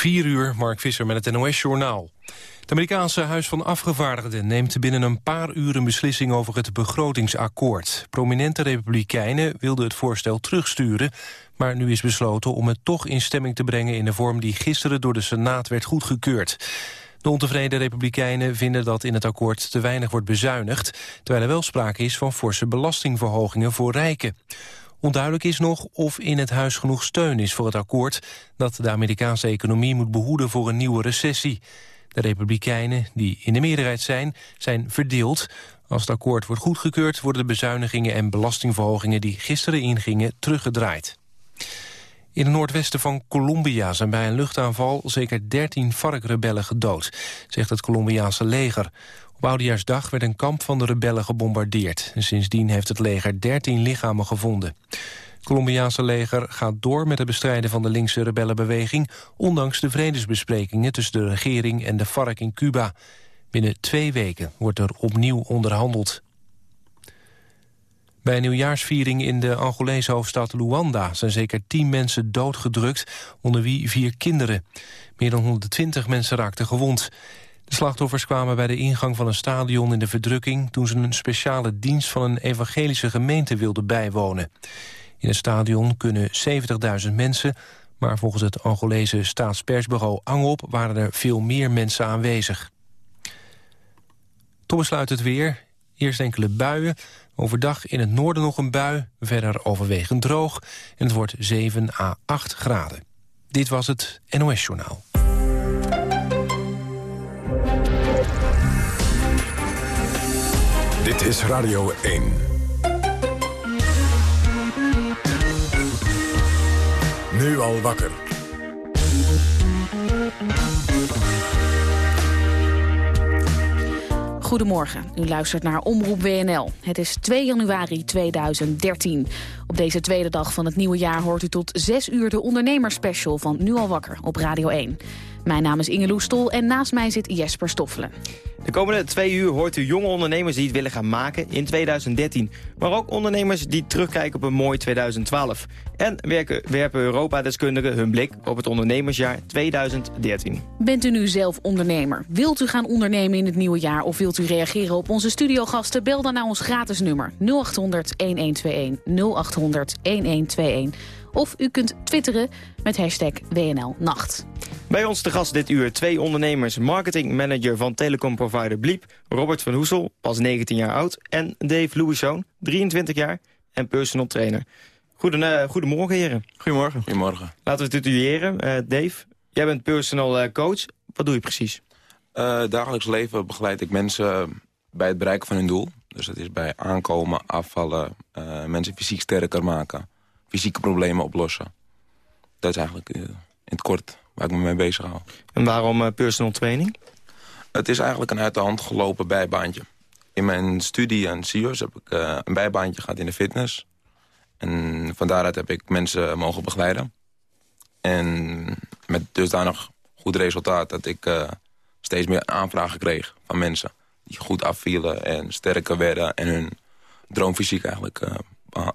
4 uur, Mark Visser met het NOS-journaal. Het Amerikaanse Huis van Afgevaardigden neemt binnen een paar uur een beslissing over het begrotingsakkoord. Prominente republikeinen wilden het voorstel terugsturen, maar nu is besloten om het toch in stemming te brengen in de vorm die gisteren door de Senaat werd goedgekeurd. De ontevreden republikeinen vinden dat in het akkoord te weinig wordt bezuinigd, terwijl er wel sprake is van forse belastingverhogingen voor rijken. Onduidelijk is nog of in het huis genoeg steun is voor het akkoord... dat de Amerikaanse economie moet behoeden voor een nieuwe recessie. De Republikeinen, die in de meerderheid zijn, zijn verdeeld. Als het akkoord wordt goedgekeurd... worden de bezuinigingen en belastingverhogingen die gisteren ingingen teruggedraaid. In het noordwesten van Colombia zijn bij een luchtaanval zeker 13 FARC-rebellen gedood, zegt het Colombiaanse leger. Op werd een kamp van de rebellen gebombardeerd. En sindsdien heeft het leger 13 lichamen gevonden. Het Colombiaanse leger gaat door met het bestrijden van de linkse rebellenbeweging... ondanks de vredesbesprekingen tussen de regering en de FARC in Cuba. Binnen twee weken wordt er opnieuw onderhandeld. Bij een nieuwjaarsviering in de Angolese hoofdstad Luanda... zijn zeker tien mensen doodgedrukt, onder wie vier kinderen. Meer dan 120 mensen raakten gewond. De slachtoffers kwamen bij de ingang van een stadion in de verdrukking... toen ze een speciale dienst van een evangelische gemeente wilden bijwonen. In het stadion kunnen 70.000 mensen... maar volgens het Angolese staatspersbureau ANGOP... waren er veel meer mensen aanwezig. Tot besluit het weer. Eerst enkele buien. Overdag in het noorden nog een bui. Verder overwegend droog. En het wordt 7 à 8 graden. Dit was het NOS Journaal. Dit is Radio 1. Nu al wakker. Goedemorgen, u luistert naar Omroep WNL. Het is 2 januari 2013. Op deze tweede dag van het nieuwe jaar hoort u tot 6 uur de ondernemerspecial van Nu al wakker op Radio 1. Mijn naam is Inge Loestol en naast mij zit Jesper Stoffelen. De komende twee uur hoort u jonge ondernemers die het willen gaan maken in 2013. Maar ook ondernemers die terugkijken op een mooi 2012. En werken, werpen Europa-deskundigen hun blik op het ondernemersjaar 2013. Bent u nu zelf ondernemer? Wilt u gaan ondernemen in het nieuwe jaar of wilt u reageren op onze studiogasten? Bel dan naar ons gratis nummer 0800 1121 0800 1121. Of u kunt twitteren met hashtag WNL Nacht. Bij ons te gast dit uur twee ondernemers, marketingmanager van telecomprovider Bliep, Robert van Hoesel, pas 19 jaar oud, en Dave Louiszoon, 23 jaar en personal trainer. Goeden, uh, goedemorgen heren. Goedemorgen. Goedemorgen. Laten we tituleren. Uh, Dave, jij bent personal uh, coach. Wat doe je precies? dagelijks leven begeleid ik mensen bij het bereiken van hun doel. Dus dat is bij aankomen, afvallen, mensen fysiek sterker maken, fysieke problemen oplossen. Dat is eigenlijk in het kort waar ik me mee bezig hou. En waarom uh, personal training? Het is eigenlijk een uit de hand gelopen bijbaantje. In mijn studie aan CIO's heb ik uh, een bijbaantje gehad in de fitness. En van daaruit heb ik mensen mogen begeleiden. En met dusdanig goed resultaat dat ik steeds meer aanvragen kreeg van mensen. Die goed afvielen en sterker werden en hun droomfysiek eigenlijk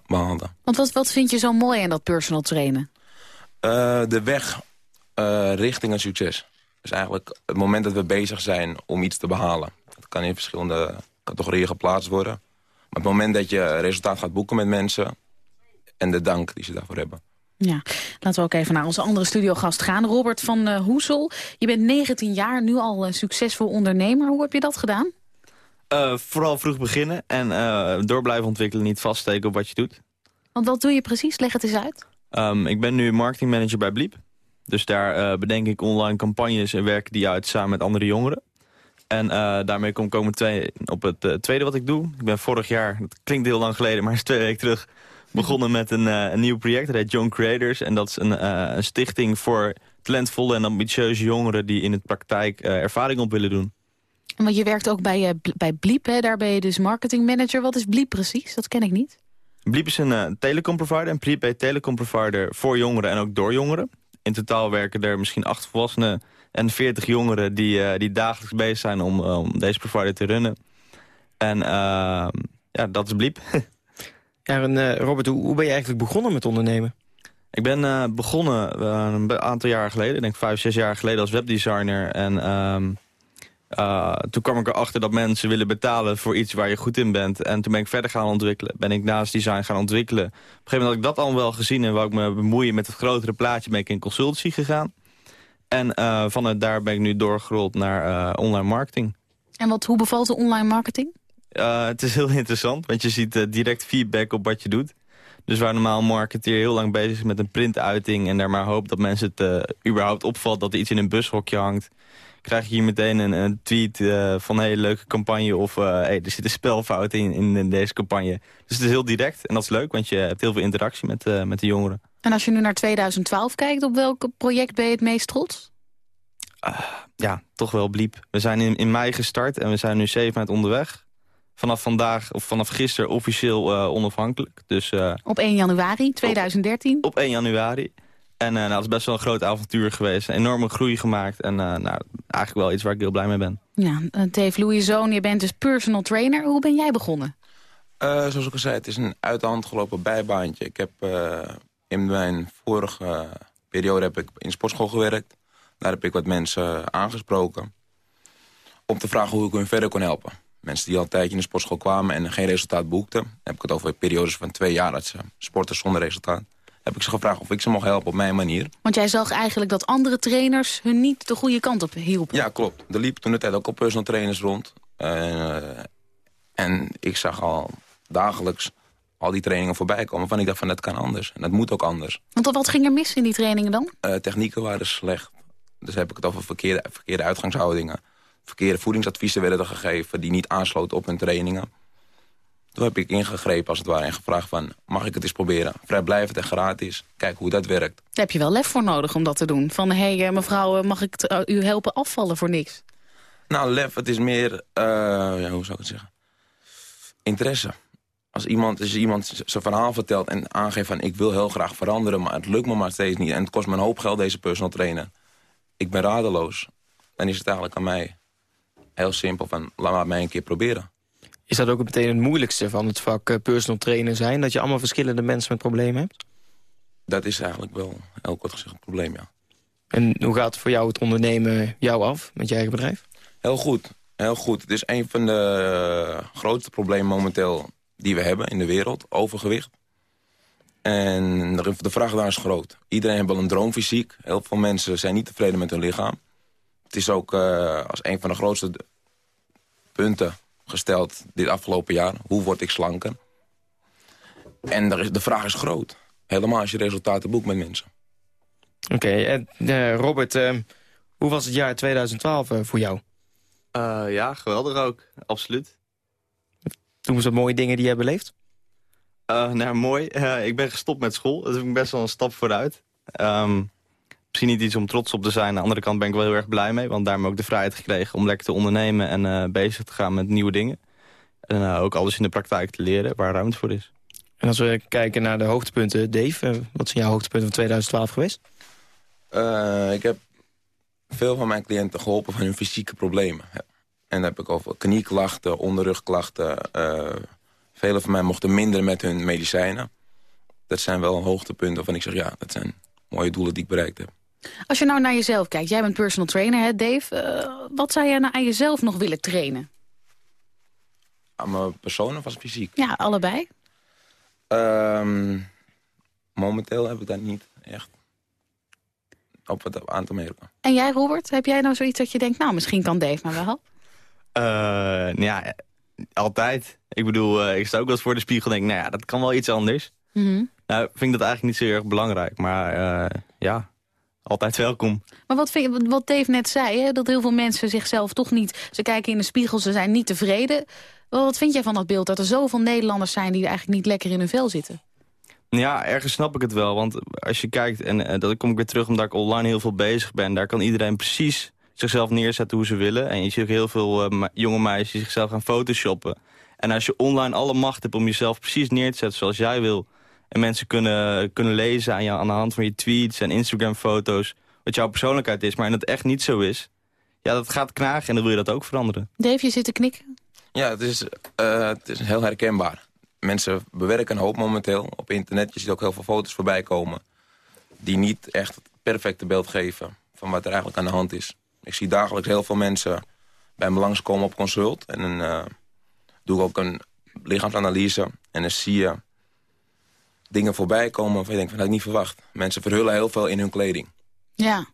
behandelen. Want wat, wat vind je zo mooi aan dat personal trainen? de weg uh, richting een succes. Dus eigenlijk het moment dat we bezig zijn om iets te behalen. Dat kan in verschillende categorieën geplaatst worden. Maar het moment dat je resultaat gaat boeken met mensen... en de dank die ze daarvoor hebben. Ja, laten we ook even naar onze andere studiogast gaan. Robert van uh, Hoesel, je bent 19 jaar, nu al een succesvol ondernemer. Hoe heb je dat gedaan? Uh, vooral vroeg beginnen en uh, door blijven ontwikkelen, niet vaststeken op wat je doet. Want wat doe je precies? Leg het eens uit. Um, ik ben nu marketingmanager bij Bliep. Dus daar uh, bedenk ik online campagnes en werk die uit samen met andere jongeren. En daarmee kom ik op het tweede wat ik doe. Ik ben vorig jaar, dat klinkt heel lang geleden, maar is twee weken terug... begonnen met een, een nieuw project, dat heet Young Creators. En dat is een, een stichting voor talentvolle en ambitieuze jongeren... die in het praktijk ervaring op willen doen. Want je werkt ook bij, bij Bliep, hè? daar ben je dus marketingmanager. Wat is Bliep precies? Dat ken ik niet. Bliep is een telecomprovider, een prepaid telecomprovider voor jongeren en ook door jongeren. In totaal werken er misschien acht volwassenen en veertig jongeren... die, uh, die dagelijks bezig zijn om, om deze provider te runnen. En uh, ja, dat is Bliep. ja, en, uh, Robert, hoe, hoe, ben je eigenlijk begonnen met ondernemen? Ik ben uh, begonnen uh, een aantal jaar geleden, ik denk vijf, zes jaar geleden als webdesigner. En um, uh, toen kwam ik erachter dat mensen willen betalen voor iets waar je goed in bent. En toen ben ik verder gaan ontwikkelen. Ben ik naast design gaan ontwikkelen. Op een gegeven moment had ik dat al wel gezien en wou ik me bemoeien met het grotere plaatje. Ben ik in consultancy gegaan. En vanuit daar ben ik nu doorgerold naar online marketing. En wat, hoe bevalt de online marketing? het is heel interessant, want je ziet direct feedback op wat je doet. Dus waar normaal een marketeer heel lang bezig is met een printuiting... en daar maar hoopt dat mensen het uh, überhaupt opvalt dat er iets in een bushokje hangt... krijg je hier meteen een, een tweet uh, van een hele leuke campagne... of uh, hey, er zit een spelfout in, in, deze campagne. Dus het is heel direct en dat is leuk, want je hebt heel veel interactie met, met de jongeren. En als je nu naar 2012 kijkt, op welk project ben je het meest trots? Ah, ja, toch wel Bliep. We zijn in, in mei gestart en we zijn nu zeven maanden onderweg vanaf vandaag of vanaf gisteren officieel onafhankelijk. Dus, op 1 januari 2013? Op, op 1 januari. En uh, nou, dat is best wel een groot avontuur geweest. Een enorme groei gemaakt. En nou, eigenlijk wel iets waar ik heel blij mee ben. Ja, Dave Louis Zoon, je bent dus personal trainer. Hoe ben jij begonnen? zoals ik al zei, het is een uit de hand gelopen bijbaantje. Ik heb in mijn vorige periode heb ik in sportschool gewerkt. Daar heb ik wat mensen aangesproken. Om te vragen hoe ik hun verder kon helpen. Mensen die al een tijdje in de sportschool kwamen en geen resultaat boekten. Dan heb ik het over periodes van twee jaar dat ze sporten zonder resultaat. Heb ik ze gevraagd of ik ze mocht helpen op mijn manier. Want jij zag eigenlijk dat andere trainers hun niet de goede kant op hielpen. Ja, klopt. Er liep toen de tijd ook al personal trainers rond. Uh, en ik zag al dagelijks al die trainingen voorbij komen. Van ik dacht van dat kan anders. En dat moet ook anders. Want wat ging er mis in die trainingen dan? Uh, technieken waren slecht. Dus heb ik het over verkeerde, verkeerde uitgangshoudingen verkeerde voedingsadviezen werden er gegeven... die niet aansloten op hun trainingen. Toen heb ik ingegrepen als het ware en gevraagd van... mag ik het eens proberen? Vrijblijvend en gratis. Kijk hoe dat werkt. Daar heb je wel lef voor nodig om dat te doen. Van, hé hey, eh, mevrouw, eh, mag ik eh, u helpen afvallen voor niks? Nou, lef, het is meer... Uh, ja, hoe zou ik het zeggen? Interesse. Als iemand, als iemand zijn verhaal vertelt en aangeeft van... ik wil heel graag veranderen, maar het lukt me maar steeds niet... en het kost me een hoop geld, deze personal trainer. Ik ben radeloos. Dan is het eigenlijk aan mij heel simpel van, laat mij een keer proberen. Is dat ook meteen het moeilijkste van het vak eh, personal trainer zijn? Dat je allemaal verschillende mensen met problemen hebt? Dat is eigenlijk wel, heel kort gezegd, een probleem, ja. En hoe gaat voor jou het ondernemen jou af, met je eigen bedrijf? Heel goed, heel goed. Het is een van de grootste problemen momenteel die we hebben in de wereld, overgewicht. En de vraag daar is groot. Iedereen heeft wel een droomfysiek. Heel veel mensen zijn niet tevreden met hun lichaam. Het is ook uh, als een van de grootste punten gesteld dit afgelopen jaar. Hoe word ik slanker? En er is, de vraag is groot. Helemaal als je resultaten boekt met mensen. Oké, en uh, Robert, uh, hoe was het jaar 2012 voor jou? ja, geweldig ook. Absoluut. Toen was dat mooie dingen die je hebt beleefd? nou, mooi. ik ben gestopt met school. Dat is best wel een stap vooruit. Um, misschien niet iets om trots op te zijn. Aan de andere kant ben ik wel heel erg blij mee. Want daarom ook de vrijheid gekregen om lekker te ondernemen en uh, bezig te gaan met nieuwe dingen. En uh, ook alles in de praktijk te leren waar ruimte voor is. En als we kijken naar de hoogtepunten, Dave, uh, wat zijn jouw hoogtepunten van 2012 geweest? ik heb veel van mijn cliënten geholpen van hun fysieke problemen. En dan heb ik over knieklachten, onderrugklachten. velen van mij mochten minder met hun medicijnen. Dat zijn wel hoogtepunten waarvan ik zeg, ja, dat zijn mooie doelen die ik bereikt heb. Als je nou naar jezelf kijkt, jij bent personal trainer, hè Dave. Uh, wat zou jij nou aan jezelf nog willen trainen? Aan mijn persoon of als fysiek? Ja, allebei. Um, momenteel heb ik dat niet echt op wat aan te merken. En jij, Robert, heb jij nou zoiets dat je denkt... nou, misschien kan Dave maar wel? Uh, ja, altijd. Ik bedoel, uh, ik sta ook wel eens voor de spiegel en denk... nou ja, dat kan wel iets anders. Mm Nou, vind ik dat eigenlijk niet zo erg belangrijk. Maar uh, ja, altijd welkom. Maar wat, vind je, wat Dave net zei, hè, dat heel veel mensen zichzelf toch niet... ze kijken in de spiegel, ze zijn niet tevreden. Wat vind jij van dat beeld, dat er zoveel Nederlanders zijn... die eigenlijk niet lekker in hun vel zitten? Ja, ergens snap ik het wel. Want als je kijkt, en uh, dan kom ik weer terug omdat ik online heel veel bezig ben... daar kan iedereen precies zichzelf neerzetten hoe ze willen. En je ziet ook heel veel uh, jonge meisjes zichzelf gaan photoshoppen. En als je online alle macht hebt om jezelf precies neer te zetten zoals jij wil... En mensen kunnen, kunnen lezen aan, jou, aan de hand van je tweets en Instagram-foto's... wat jouw persoonlijkheid is, maar en het echt niet zo is... ja, dat gaat knagen en dan wil je dat ook veranderen. Dave, je zit te knikken. Ja, het is, uh, het is heel herkenbaar. Mensen bewerken een hoop momenteel op internet. Je ziet ook heel veel foto's voorbij komen. die niet echt het perfecte beeld geven van wat er eigenlijk aan de hand is. Ik zie dagelijks heel veel mensen bij me langskomen op consult. En dan uh, doe ik ook een lichaamsanalyse. En dan zie je dingen voorbij komen waarvan je denkt, van, dat had ik niet verwacht. Mensen verhullen heel veel in hun kleding. Ja.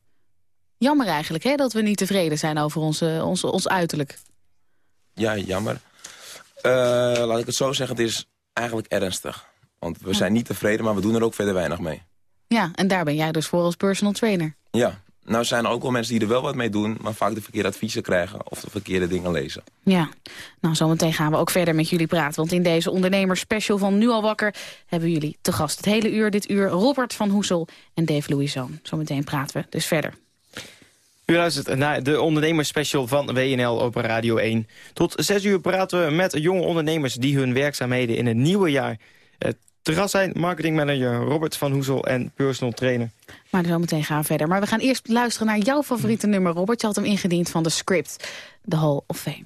Jammer eigenlijk, hè, dat we niet tevreden zijn over onze, ons, ons uiterlijk. Ja, jammer. Uh, laat ik het zo zeggen, het is eigenlijk ernstig. Want we zijn niet tevreden, maar we doen er ook verder weinig mee. Ja, en daar ben jij dus voor als personal trainer. Ja, nou zijn er ook wel mensen die er wel wat mee doen... maar vaak de verkeerde adviezen krijgen of de verkeerde dingen lezen. Ja, nou zometeen gaan we ook verder met jullie praten. Want in deze ondernemerspecial van Nu al wakker... hebben jullie te gast het hele uur dit uur Robert van Hoesel en Dave Louison. Zometeen praten we dus verder. U luistert naar de ondernemerspecial van WNL op Radio 1. Tot 6 uur praten we met jonge ondernemers... die hun werkzaamheden in het nieuwe jaar te gast zijn marketingmanager Robert van Hoezel en personal trainer. Maar zo meteen gaan we verder. Maar we gaan eerst luisteren naar jouw favoriete nummer, Robert. Je had hem ingediend van de script, The Hall of Fame.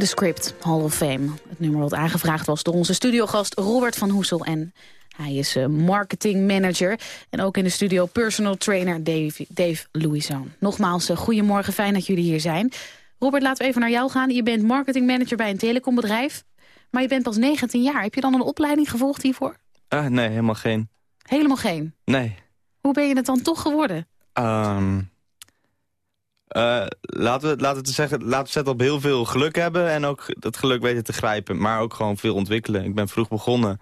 The Script, Hall of Fame. Het nummer wat aangevraagd was door onze studiogast Robert van Hoesel. En hij is uh, marketing manager. En ook in de studio personal trainer Dave, Dave Louison. Nogmaals, uh, goedemorgen, fijn dat jullie hier zijn. Robert, laten we even naar jou gaan. Je bent marketing manager bij een telecombedrijf. Maar je bent pas 19 jaar. Heb je dan een opleiding gevolgd hiervoor? Ah, nee, helemaal geen. Helemaal geen. Nee. Hoe ben je het dan toch geworden? Eh, laten, we, laten, we zeggen, laten we zetten op heel veel geluk hebben en ook dat geluk weten te grijpen. Maar ook gewoon veel ontwikkelen. Ik ben vroeg begonnen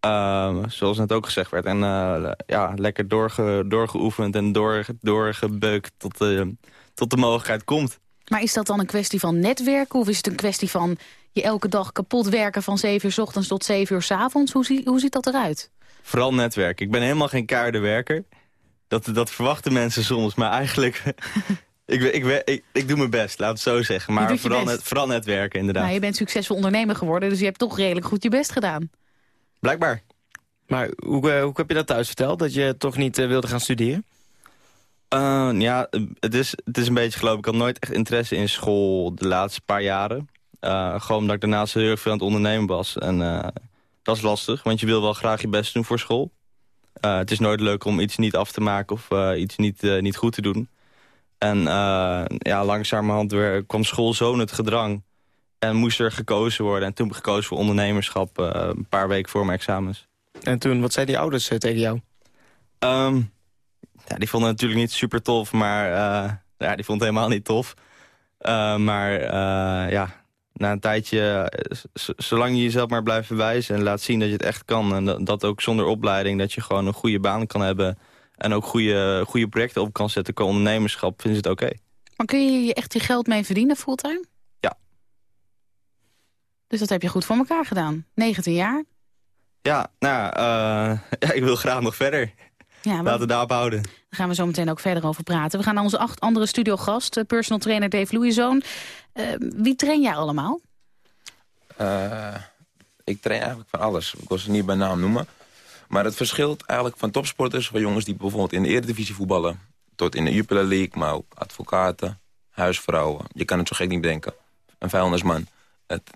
Ehm, zoals net ook gezegd werd. En eh, ja, lekker doorge, doorgeoefend en door, doorgebeukt tot, de tot de mogelijkheid komt. Maar is dat dan een kwestie van netwerken? Of is het een kwestie van je elke dag kapot werken van 7 uur s ochtends tot 7 uur s avonds? Hoe, zie, hoe ziet dat eruit? Vooral netwerk. Ik ben helemaal geen keiharde werker. Dat, dat verwachten mensen soms, maar eigenlijk... ik, ik, ik, ik, doe mijn best, laat het zo zeggen. Maar vooral, net, vooral netwerken, inderdaad. Nou, je bent succesvol ondernemer geworden, dus je hebt toch redelijk goed je best gedaan. Blijkbaar. Maar hoe, eh, hoe heb je dat thuis verteld? Dat je toch niet eh, wilde gaan studeren? Eh, ja, het is, het is een beetje geloof ik. Ik had nooit echt interesse in school de laatste paar jaren. Gewoon omdat ik daarnaast heel erg veel aan het ondernemen was. En dat is lastig, want je wil wel graag je best doen voor school. Het is nooit leuk om iets niet af te maken of iets niet, niet goed te doen. En ja, langzamerhand weer, kwam school zo in het gedrang. En moest er gekozen worden. En toen heb ik gekozen voor ondernemerschap uh, een paar weken voor mijn examens. En toen, wat zeiden die ouders uh, tegen jou? Um, ja, die vonden het natuurlijk niet super tof, maar uh, ja, die vond het helemaal niet tof. Uh, maar ja, na een tijdje, zolang je jezelf maar blijft bewijzen en laat zien dat je het echt kan. En dat, dat ook zonder opleiding, dat je gewoon een goede baan kan hebben. En ook goede, goede projecten op kan zetten qua ondernemerschap, vinden ze het oké. Okay. Maar kun je echt je geld mee verdienen fulltime? Dus dat heb je goed voor elkaar gedaan. 19 jaar? Ja, nou, uh, ja, ik wil graag nog verder. Ja, maar... Laten we daarop houden. Daar gaan we zo meteen ook verder over praten. We gaan naar onze acht andere studiogast, personal trainer Dave Louison. Uh, wie train jij allemaal? Uh, ik train eigenlijk van alles. Ik wil ze niet bij naam noemen. Maar het verschilt eigenlijk van topsporters... van jongens die bijvoorbeeld in de Eredivisie voetballen... tot in de Jupiler League, maar ook advocaten, huisvrouwen. Je kan het zo gek niet bedenken. Een vuilnisman. Het,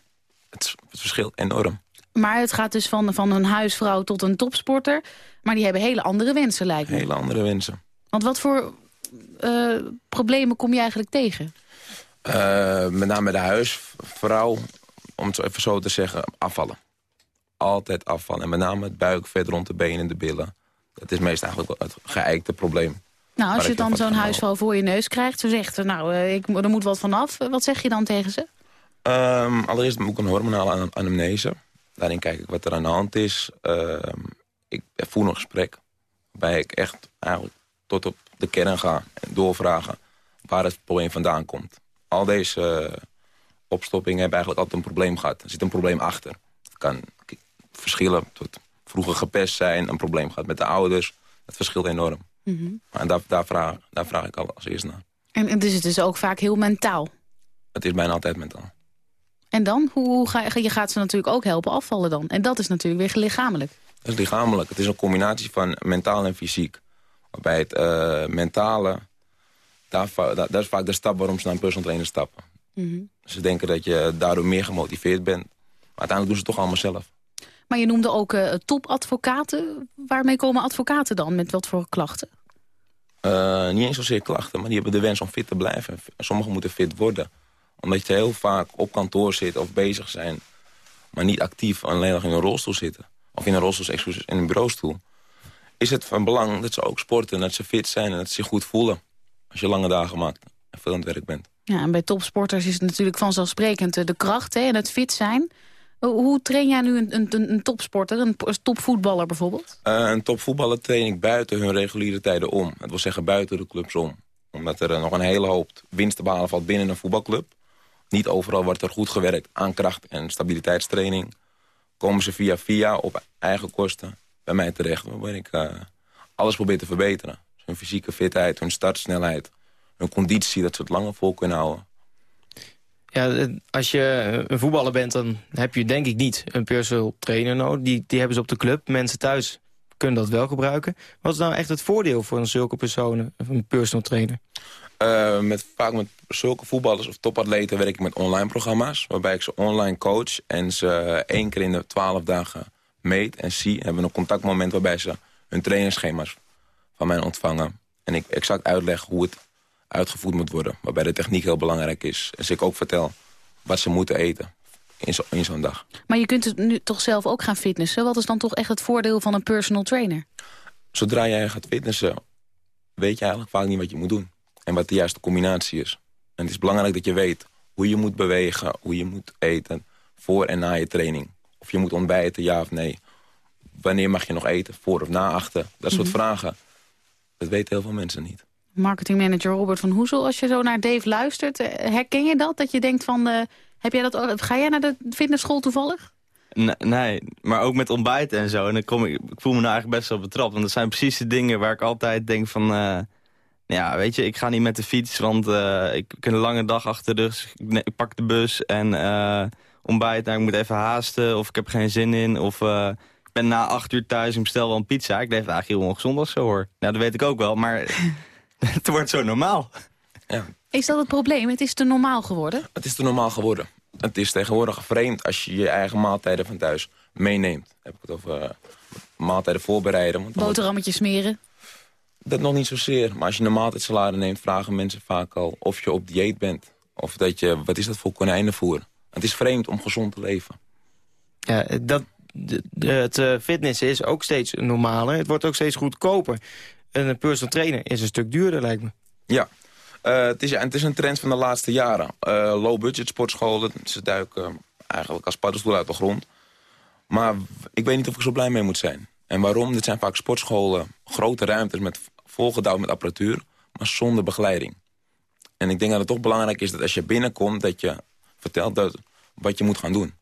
het, verschilt enorm. Maar het gaat dus van, van een huisvrouw tot een topsporter. Maar die hebben hele andere wensen, lijkt me. Hele andere wensen. Want wat voor uh, problemen kom je eigenlijk tegen? Uh, met name de huisvrouw, om het zo even zo te zeggen, afvallen. Altijd afvallen. En met name het buik, vet rond de benen, de billen. Dat is meest eigenlijk het geëikte probleem. Nou, als je dan zo'n huisvrouw voor je neus krijgt... ze zegt, nou, uh, ik, er moet wat vanaf. Wat zeg je dan tegen ze? Um, allereerst moet ik een hormonale anamnese. Daarin kijk ik wat er aan de hand is. Uh, ik voer een gesprek. Waarbij ik echt eigenlijk tot op de kern ga. En doorvragen waar het probleem vandaan komt. Al deze uh, opstoppingen hebben eigenlijk altijd een probleem gehad. Er zit een probleem achter. Het kan verschillen tot vroeger gepest zijn. Een probleem gehad met de ouders. Dat verschilt enorm. Mm -hmm. En daar, daar, vraag, daar vraag ik al als eerst naar. En, en dus het is ook vaak heel mentaal? Het is bijna altijd mentaal. En dan? Hoe, hoe ga, je gaat ze natuurlijk ook helpen afvallen dan. En dat is natuurlijk weer lichamelijk. Dat is lichamelijk. Het is een combinatie van mentaal en fysiek. Waarbij het uh, mentale... Daar, daar, dat is vaak de stap waarom ze naar een personal trainer stappen. Mm -hmm. Ze denken dat je daardoor meer gemotiveerd bent. Maar uiteindelijk doen ze het toch allemaal zelf. Maar je noemde ook uh, topadvocaten. Waarmee komen advocaten dan? Met wat voor klachten? Uh, niet eens zozeer klachten, maar die hebben de wens om fit te blijven. Sommigen moeten fit worden omdat je heel vaak op kantoor zit of bezig zijn... maar niet actief alleen nog in een rolstoel zitten. Of in een rolstoel, excuses, in een bureaustoel. Is het van belang dat ze ook sporten, dat ze fit zijn... en dat ze zich goed voelen als je lange dagen maakt en veel aan het werk bent. Ja, en bij topsporters is het natuurlijk vanzelfsprekend de kracht hè, en het fit zijn. Hoe train jij nu een, een, een topsporter, een topvoetballer bijvoorbeeld? Uh, een topvoetballer train ik buiten hun reguliere tijden om. Dat wil zeggen buiten de clubs om. Omdat er nog een hele hoop winst te behalen valt binnen een voetbalclub. Niet overal wordt er goed gewerkt aan kracht- en stabiliteitstraining. Komen ze via via op eigen kosten bij mij terecht. Waarbij ik uh, alles probeer te verbeteren. Hun fysieke fitheid, hun startsnelheid, hun conditie, dat ze het langer vol kunnen houden. Ja, als je een voetballer bent, dan heb je denk ik niet een personal trainer nodig. Die, die hebben ze op de club. Mensen thuis kunnen dat wel gebruiken. Wat is nou echt het voordeel voor een zulke personen, een personal trainer? Uh, met, vaak met zulke voetballers of topatleten werk ik met online programma's. Waarbij ik ze online coach en ze één keer in de twaalf dagen meet en zie. En hebben een contactmoment waarbij ze hun trainingsschema's van mij ontvangen. En ik exact uitleg hoe het uitgevoerd moet worden. Waarbij de techniek heel belangrijk is. En ik ook vertel wat ze moeten eten in zo'n zo dag. Maar je kunt het nu toch zelf ook gaan fitnessen. Wat is dan toch echt het voordeel van een personal trainer? Zodra jij gaat fitnessen, weet je eigenlijk vaak niet wat je moet doen. En wat de juiste combinatie is. En het is belangrijk dat je weet hoe je moet bewegen, hoe je moet eten... voor en na je training. Of je moet ontbijten, ja of nee. wanneer mag je nog eten, voor of na achter. Dat soort Mhm. vragen, dat weten heel veel mensen niet. Marketingmanager Robert van Hoezel, als je zo naar Dave luistert, eh, herken je dat? Dat je denkt van, eh, heb jij dat, al- ga jij naar de fitnessschool toevallig? Nee, nee, maar ook met ontbijten en zo. En dan kom ik, ik voel me nou eigenlijk best wel betrapt. Want dat zijn precies de dingen waar ik altijd denk van... eh, ja, weet je, ik ga niet met de fiets, want eh, ik heb een lange dag achter de rug. dus Ik, pak de bus en eh, ontbijt, nou, ik moet even haasten of ik heb geen zin in. Of eh, ik ben na acht uur thuis en bestel wel een pizza. Ik leef eigenlijk heel ongezond als zo hoor. Nou, dat weet ik ook wel, maar het wordt zo normaal. Ja, Is dat het probleem? Het is te normaal geworden. het is te normaal geworden. Het is tegenwoordig vreemd als je je eigen maaltijden van thuis meeneemt. Dan heb ik het over maaltijden voorbereiden. Want Boterhammetjes smeren. Dat nog niet zozeer. Maar als je een maaltijdsalade neemt, vragen mensen vaak al of je op dieet bent. Of dat je, wat is dat voor konijnenvoer? Het is vreemd om gezond te leven. Ja, dat, de, de- het eh, fitnessen is ook steeds normaler. Het wordt ook steeds goedkoper. Een personal trainer is een stuk duurder, lijkt me. Ja, eh, het, is, en het is een trend van de laatste jaren. Eh, Low-budget sportscholen, ze duiken eigenlijk als paddenstoel uit de grond. Maar ik weet niet of ik zo blij mee moet zijn. En waarom? Dit zijn vaak sportscholen, grote ruimtes met volgedouwd met apparatuur, maar zonder begeleiding. En ik denk dat het toch belangrijk is dat als je binnenkomt, dat je vertelt dat, wat je moet gaan doen.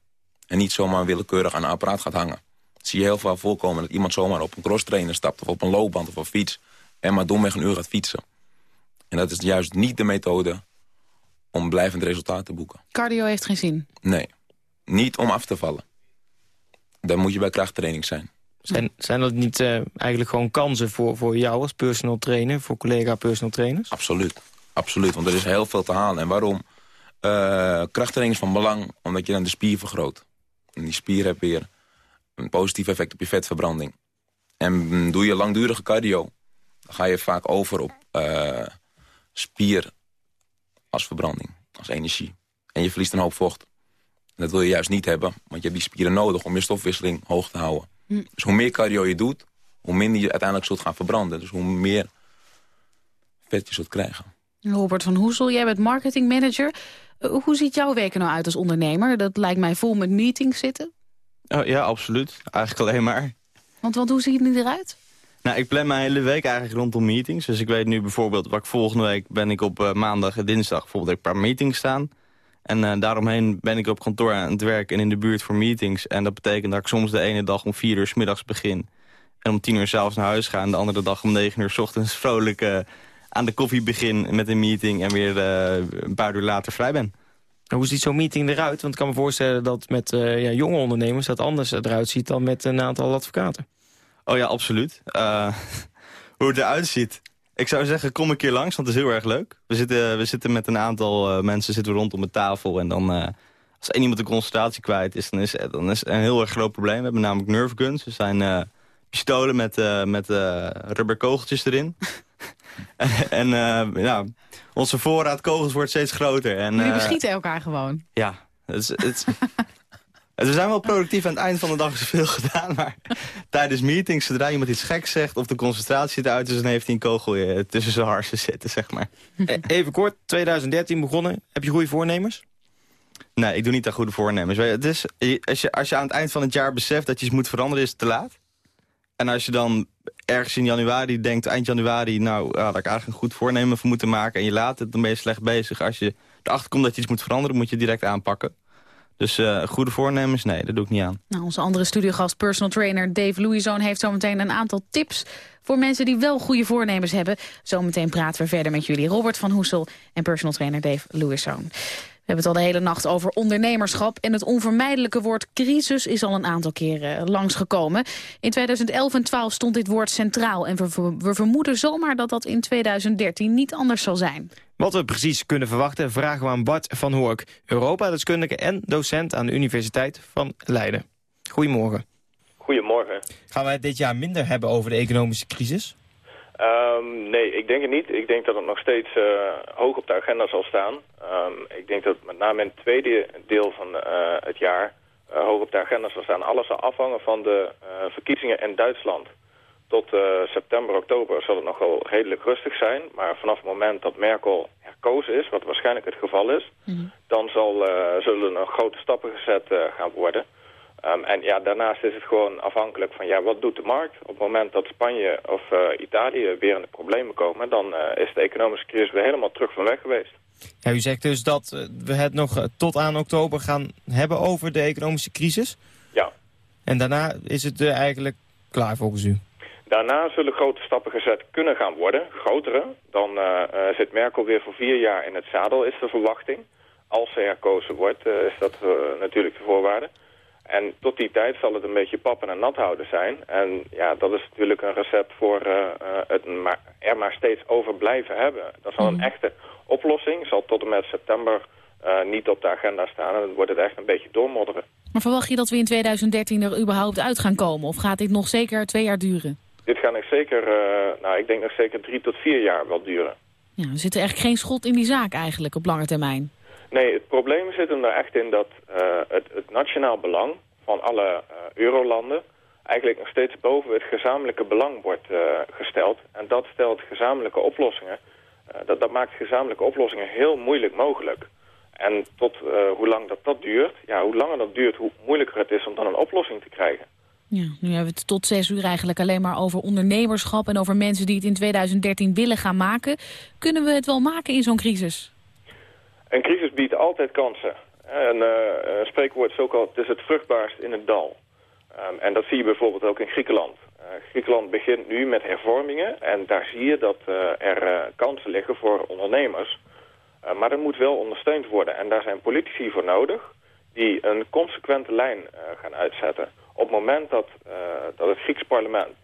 En niet zomaar willekeurig aan een apparaat gaat hangen. Dat zie je heel veel voorkomen dat iemand zomaar op een crosstrainer stapt... of op een loopband of op een fiets en maar domweg een uur gaat fietsen. En dat is juist niet de methode om blijvend resultaat te boeken. Cardio heeft geen zin. Nee, niet om af te vallen. Dan moet je bij krachttraining zijn. Zijn, zijn dat niet eh, eigenlijk gewoon kansen voor, voor jou als personal trainer... voor collega personal trainers? Absoluut. Absoluut, want er is heel veel te halen. En waarom? Eh, krachttraining is van belang omdat je dan de spier vergroot. En die spier heeft weer een positief effect op je vetverbranding. En doe je langdurige cardio, dan ga je vaak over op eh, spier als verbranding, als energie. En je verliest een hoop vocht. En dat wil je juist niet hebben, want je hebt die spieren nodig om je stofwisseling hoog te houden. Hm. Dus hoe meer cardio je doet, hoe minder je uiteindelijk zult gaan verbranden. Dus hoe meer vet je zult krijgen. Robert van Hoesel, jij bent marketingmanager. Eh, hoe ziet jouw week er nou uit als ondernemer? Dat lijkt mij vol met meetings zitten. Oh, ja, absoluut. Eigenlijk alleen maar. Want, want hoe ziet het eruit? Nou, ik plan mijn hele week eigenlijk rondom meetings. Dus ik weet nu bijvoorbeeld, wat ik volgende week ben ik op eh, maandag en dinsdag bijvoorbeeld een paar meetings staan. En eh, daaromheen ben ik op kantoor aan het werk en in de buurt voor meetings. En dat betekent dat ik soms de ene dag om vier uur s middags begin. En om tien uur s'avonds naar huis ga. En de andere dag om negen uur s ochtends vrolijk eh, aan de koffie begin met een meeting. En weer eh, een paar uur later vrij ben. En Hoe ziet zo'n meeting eruit? Want ik kan me voorstellen dat met ja, jonge ondernemers... dat anders eruit ziet dan met een aantal advocaten. Oh ja, absoluut. Hoe het eruit ziet. Ik zou zeggen, kom een keer langs, want het is heel erg leuk. We zitten, we zitten met een aantal eh, mensen zitten rondom de tafel. En dan, eh, als één iemand de concentratie kwijt is, dan is, dan is het een heel erg groot probleem. We hebben namelijk nerve guns. Dat zijn eh, pistolen met, eh met eh, rubberkogeltjes erin. en eh, ja, onze voorraad kogels wordt steeds groter. En, Jullie eh, beschieten elkaar gewoon. ja, het is, het is- we zijn wel productief aan het eind van de dag is er veel gedaan. Maar tijdens meetings, zodra iemand iets geks zegt... of de concentratie eruit is, dan heeft hij een kogel eh, tussen zijn harsen zitten, zeg maar. Eh, Even kort, 2013 begonnen. Heb je goede voornemens? Nee, ik doe niet aan goede voornemens. Het is, als, je, als je aan het eind van het jaar beseft dat je iets moet veranderen, is het te laat. En als je dan ergens in januari denkt, eind januari... nou, ja, daar ik eigenlijk een goed voornemen voor moeten maken... en je laat het, dan ben je slecht bezig. Als je erachter komt dat je iets moet veranderen, moet je het direct aanpakken. Dus eh, goede voornemens, nee, dat doe ik niet aan. Nou, onze andere studiogast, personal trainer Dave Louison... heeft zometeen een aantal tips voor mensen die wel goede voornemens hebben. Zometeen praten we verder met jullie. Robert van Hoesel en personal trainer Dave Louison. We hebben het al de hele nacht over ondernemerschap. En het onvermijdelijke woord crisis is al een aantal keren langsgekomen. In 2011 en 12 stond dit woord centraal. En we, we vermoeden zomaar dat dat in 2013 niet anders zal zijn. Wat we precies kunnen verwachten vragen we aan Bart van Hoork... Europa-deskundige en docent aan de Universiteit van Leiden. Goedemorgen. Goedemorgen. Gaan wij het dit jaar minder hebben over de economische crisis? Ehm, nee, ik denk het niet. Ik denk dat het nog steeds eh, hoog op de agenda zal staan. Ehm, ik denk dat met name in het tweede deel van eh, het jaar eh, hoog op de agenda zal staan. Alles zal afhangen van de verkiezingen in Duitsland. Tot september, oktober zal het nog wel redelijk rustig zijn. Maar vanaf het moment dat Merkel herkozen is, wat waarschijnlijk het geval is... dan zal, zullen er grote stappen gezet gaan worden. Ehm, en ja, daarnaast is het gewoon afhankelijk van ja, wat doet de markt? Op het moment dat Spanje of eh, Italië weer in de problemen komen... dan eh, is de economische crisis weer helemaal terug van weg geweest. Ja, u zegt dus dat eh, we het nog tot aan oktober gaan hebben over de economische crisis. Ja. En daarna is het eigenlijk klaar volgens u. Daarna zullen grote stappen gezet kunnen gaan worden, grotere. Dan zit Merkel weer voor vier jaar in het zadel, is de verwachting. Als ze herkozen wordt, is dat natuurlijk de voorwaarde. En tot die tijd zal het een beetje pappen en nat houden zijn. En ja, dat is natuurlijk een recept voor eh, eh, het maar, er maar steeds over blijven hebben. Dat zal een echte oplossing, zal tot en met september eh, niet op de agenda staan. En dan wordt het echt een beetje doormodderen. Maar verwacht je dat we in 2013 er überhaupt uit gaan komen? Of gaat dit nog zeker twee jaar duren? Dit gaat nog zeker, nou ik denk nog zeker drie tot vier jaar wel duren. Ja, er zit er eigenlijk geen schot in die zaak eigenlijk op lange termijn. Nee, het probleem zit hem er echt in dat eh, het, het nationaal belang van alle eh, eurolanden eigenlijk nog steeds boven het gezamenlijke belang wordt eh, gesteld. En dat stelt gezamenlijke oplossingen, dat, dat maakt gezamenlijke oplossingen heel moeilijk mogelijk. En tot hoe lang dat, dat duurt, ja, hoe langer dat duurt, hoe moeilijker het is om dan een oplossing te krijgen. Ja, nu hebben we het tot zes uur eigenlijk alleen maar over ondernemerschap... en over mensen die het in 2013 willen gaan maken. Kunnen we het wel maken in zo'n crisis? Een crisis biedt altijd kansen. Een eh, een spreekwoord is ook al, het is het vruchtbaarst in het dal. Ehm, en dat zie je bijvoorbeeld ook in Griekenland. Eh, Griekenland begint nu met hervormingen en daar zie je dat eh, er kansen liggen voor ondernemers. Maar dat moet wel ondersteund worden en daar zijn politici voor nodig die een consequente lijn gaan uitzetten. Op het moment dat, dat het Grieks parlement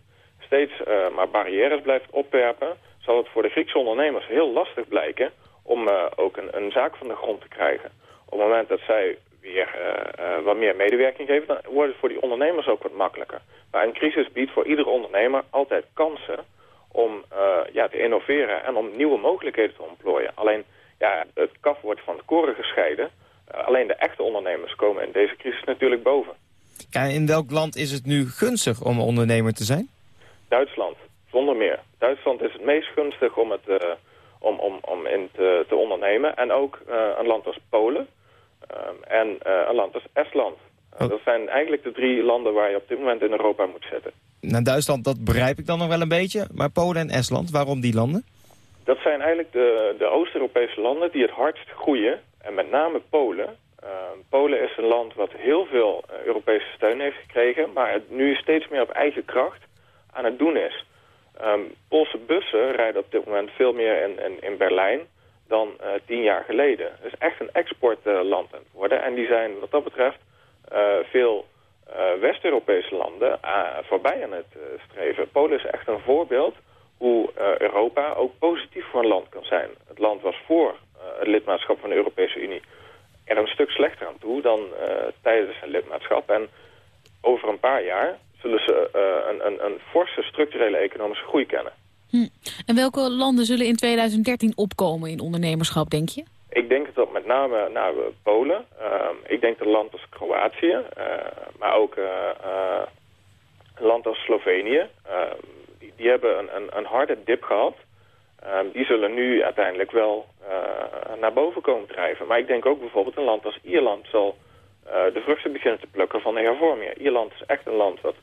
steeds maar barrières blijft opwerpen, zal het voor de Griekse ondernemers heel lastig blijken om eh, ook een, een zaak van de grond te krijgen. Op het moment dat zij weer eh, eh, wat meer medewerking geven, dan wordt het voor die ondernemers ook wat makkelijker. Maar een crisis biedt voor iedere ondernemer altijd kansen om ja, te innoveren en om nieuwe mogelijkheden te ontplooien. Alleen, ja, het kaf wordt van het koren gescheiden. Alleen de echte ondernemers komen in deze crisis natuurlijk boven. Ja, in welk land is het nu gunstig om ondernemer te zijn? Duitsland, zonder meer. Duitsland is het meest gunstig om, het, om, om, om in te, te ondernemen. En ook eh, een land als Polen ehm, en eh, een land als Estland. Eh, Oh. Dat zijn eigenlijk de drie landen waar je op dit moment in Europa moet zitten. Nou, Duitsland, dat begrijp ik dan nog wel een beetje. Maar Polen en Estland, waarom die landen? Dat zijn eigenlijk de, de Oost-Europese landen die het hardst groeien. En met name Polen. Ehm, Polen is een land wat heel veel Europese steun heeft gekregen... maar het nu steeds meer op eigen kracht aan het doen is. Ehm, Poolse bussen rijden op dit moment veel meer in, in, Berlijn dan eh, tien jaar geleden. Het is echt een exportland aan het worden. En die zijn wat dat betreft eh, veel eh, West-Europese landen voorbij aan het streven. Polen is echt een voorbeeld hoe Europa ook positief voor een land kan zijn. Het land was voor het lidmaatschap van de Europese Unie er een stuk slechter aan toe dan tijdens zijn lidmaatschap. En over een paar jaar zullen ze eh, een, een, een forse structurele economische groei kennen. Hm. En welke landen zullen in 2013 opkomen in ondernemerschap, denk je? Ik denk dat met name nou, eh, Polen, ehm, ik denk een land als Kroatië, eh, maar ook een land als Slovenië. ehm, die, die hebben een, een, een harde dip gehad. Ehm, die zullen nu uiteindelijk wel naar boven komen drijven. Maar ik denk ook bijvoorbeeld een land als Ierland zal de vruchten beginnen te plukken van de hervormingen. Ierland is echt een land wat,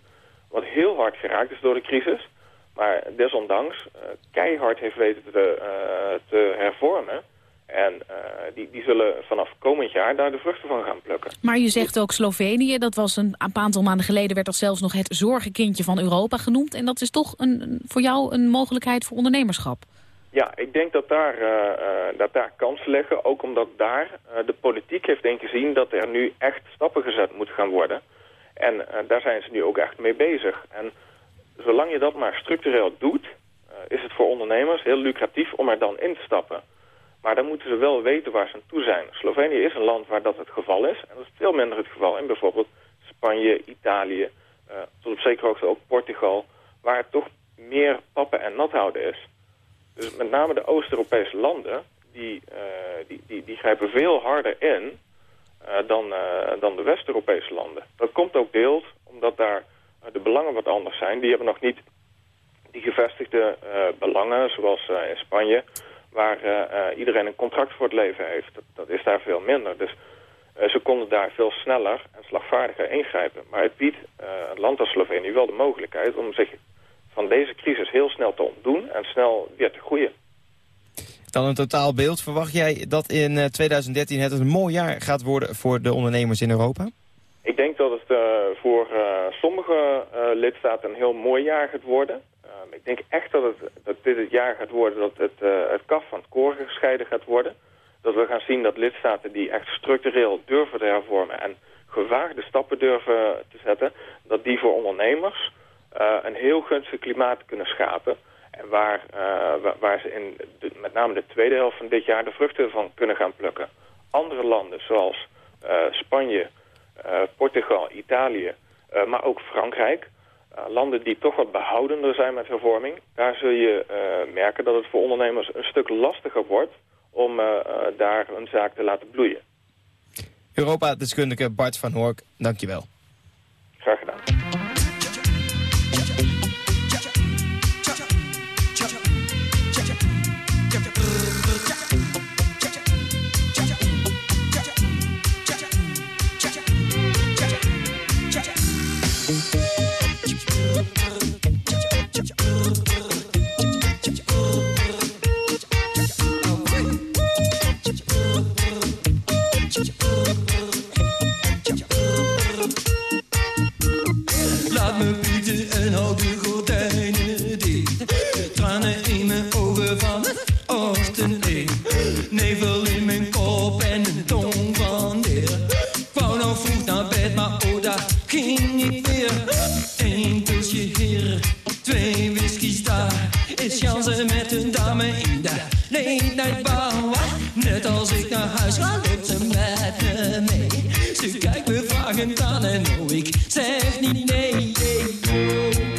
wat heel hard geraakt is door de crisis. Maar desondanks eh, keihard heeft weten te, eh, te hervormen. En eh, die, die zullen vanaf komend jaar daar de vruchten van gaan plukken. Maar je zegt ook Slovenië, dat was een, een aantal maanden geleden... werd dat zelfs nog het zorgenkindje van Europa genoemd. En dat is toch een- voor jou een mogelijkheid voor ondernemerschap. Ja, ik denk dat daar, eh, eh, dat daar kansen liggen. Ook omdat daar eh, de politiek heeft ingezien dat er nu echt stappen gezet moeten gaan worden. En daar zijn ze nu ook echt mee bezig. En zolang je dat maar structureel doet, is het voor ondernemers heel lucratief om er dan in te stappen. Maar dan moeten ze wel weten waar ze aan toe zijn. Slovenië is een land waar dat het geval is. En dat is veel minder het geval in bijvoorbeeld Spanje, Italië, tot op zekere hoogte ook Portugal, waar het toch meer pappen en nat houden is. Dus met name de Oost-Europese landen, die, eh, die, die, die grijpen veel harder in eh, dan, eh, dan de West-Europese landen. Dat komt ook deels omdat daar de belangen wat anders zijn. Die hebben nog niet die gevestigde belangen, zoals in Spanje, waar iedereen een contract voor het leven heeft. Dat, dat is daar veel minder. Dus ze konden daar veel sneller en slagvaardiger ingrijpen. Maar het biedt een land als Slovenië wel de mogelijkheid om zich van deze crisis heel snel te ontdoen en snel weer te groeien. Dan een totaalbeeld. Verwacht jij dat in eh, 2013 het een mooi jaar gaat worden voor de ondernemers in Europa? Ik denk dat het eh, voor eh, sommige eh, lidstaten een heel mooi jaar gaat worden. Ehm, ik denk echt dat, het, dat dit het jaar gaat worden dat het, eh, het kaf van het koren gescheiden gaat worden. Dat we gaan zien dat lidstaten die echt structureel durven te hervormen en gewaagde stappen durven te zetten, dat die voor ondernemers eh, een heel gunstig klimaat kunnen schapen. En waar, eh, waar, ze in de- met name de tweede helft van dit jaar de vruchten van kunnen gaan plukken. Andere landen zoals eh, Spanje, eh, Portugal, Italië, eh, maar ook Frankrijk. eh, landen die toch wat behoudender zijn met hervorming. Daar zul je eh, merken dat het voor ondernemers een stuk lastiger wordt om eh, eh, daar een zaak te laten bloeien. Europa-deskundige Bart van Hoork, dankjewel. Graag gedaan. En oh, ik zeg niet nee. Oh,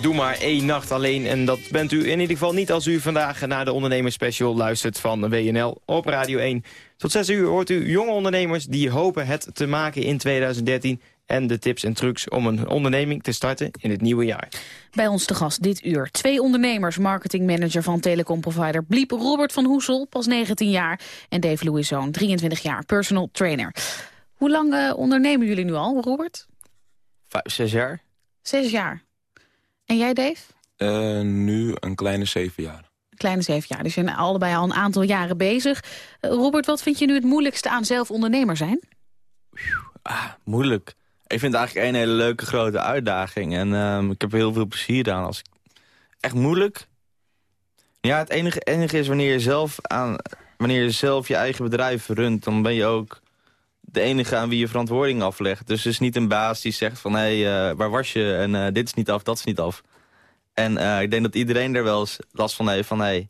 Doe maar één nacht alleen. En dat bent u in ieder geval niet als u vandaag naar de ondernemerspecial luistert van WNL op Radio 1. Tot 6 uur hoort u jonge ondernemers die hopen het te maken in 2013 en de tips en trucs om een onderneming te starten in het nieuwe jaar. Bij ons te gast dit uur. Twee ondernemers, marketingmanager van telecomprovider Bliep, Robert van Hoesel, pas 19 jaar, en Dave Louison, 23 jaar, personal trainer. Hoe lang eh, ondernemen jullie nu al, Robert? Vijf, zes jaar. Zes jaar. En jij, Dave? Eh, nu een kleine zeven jaar. Een kleine zeven jaar. Dus je zijn allebei al een aantal jaren bezig. Eh, Robert, wat vind je nu het moeilijkste aan zelf ondernemer zijn? Ah, moeilijk. Ik vind het eigenlijk een hele leuke grote uitdaging. En ehm, ik heb er heel veel plezier aan. Als ik... Echt moeilijk? Ja, het enige, enige is wanneer je, zelf aan, wanneer je zelf je eigen bedrijf runt... dan ben je ook de enige aan wie je verantwoording aflegt. Dus het is niet een baas die zegt van... hé, hey, eh, waar was je? En eh, dit is niet af, dat is niet af. En eh, ik denk dat iedereen er wel eens last van heeft van... hey,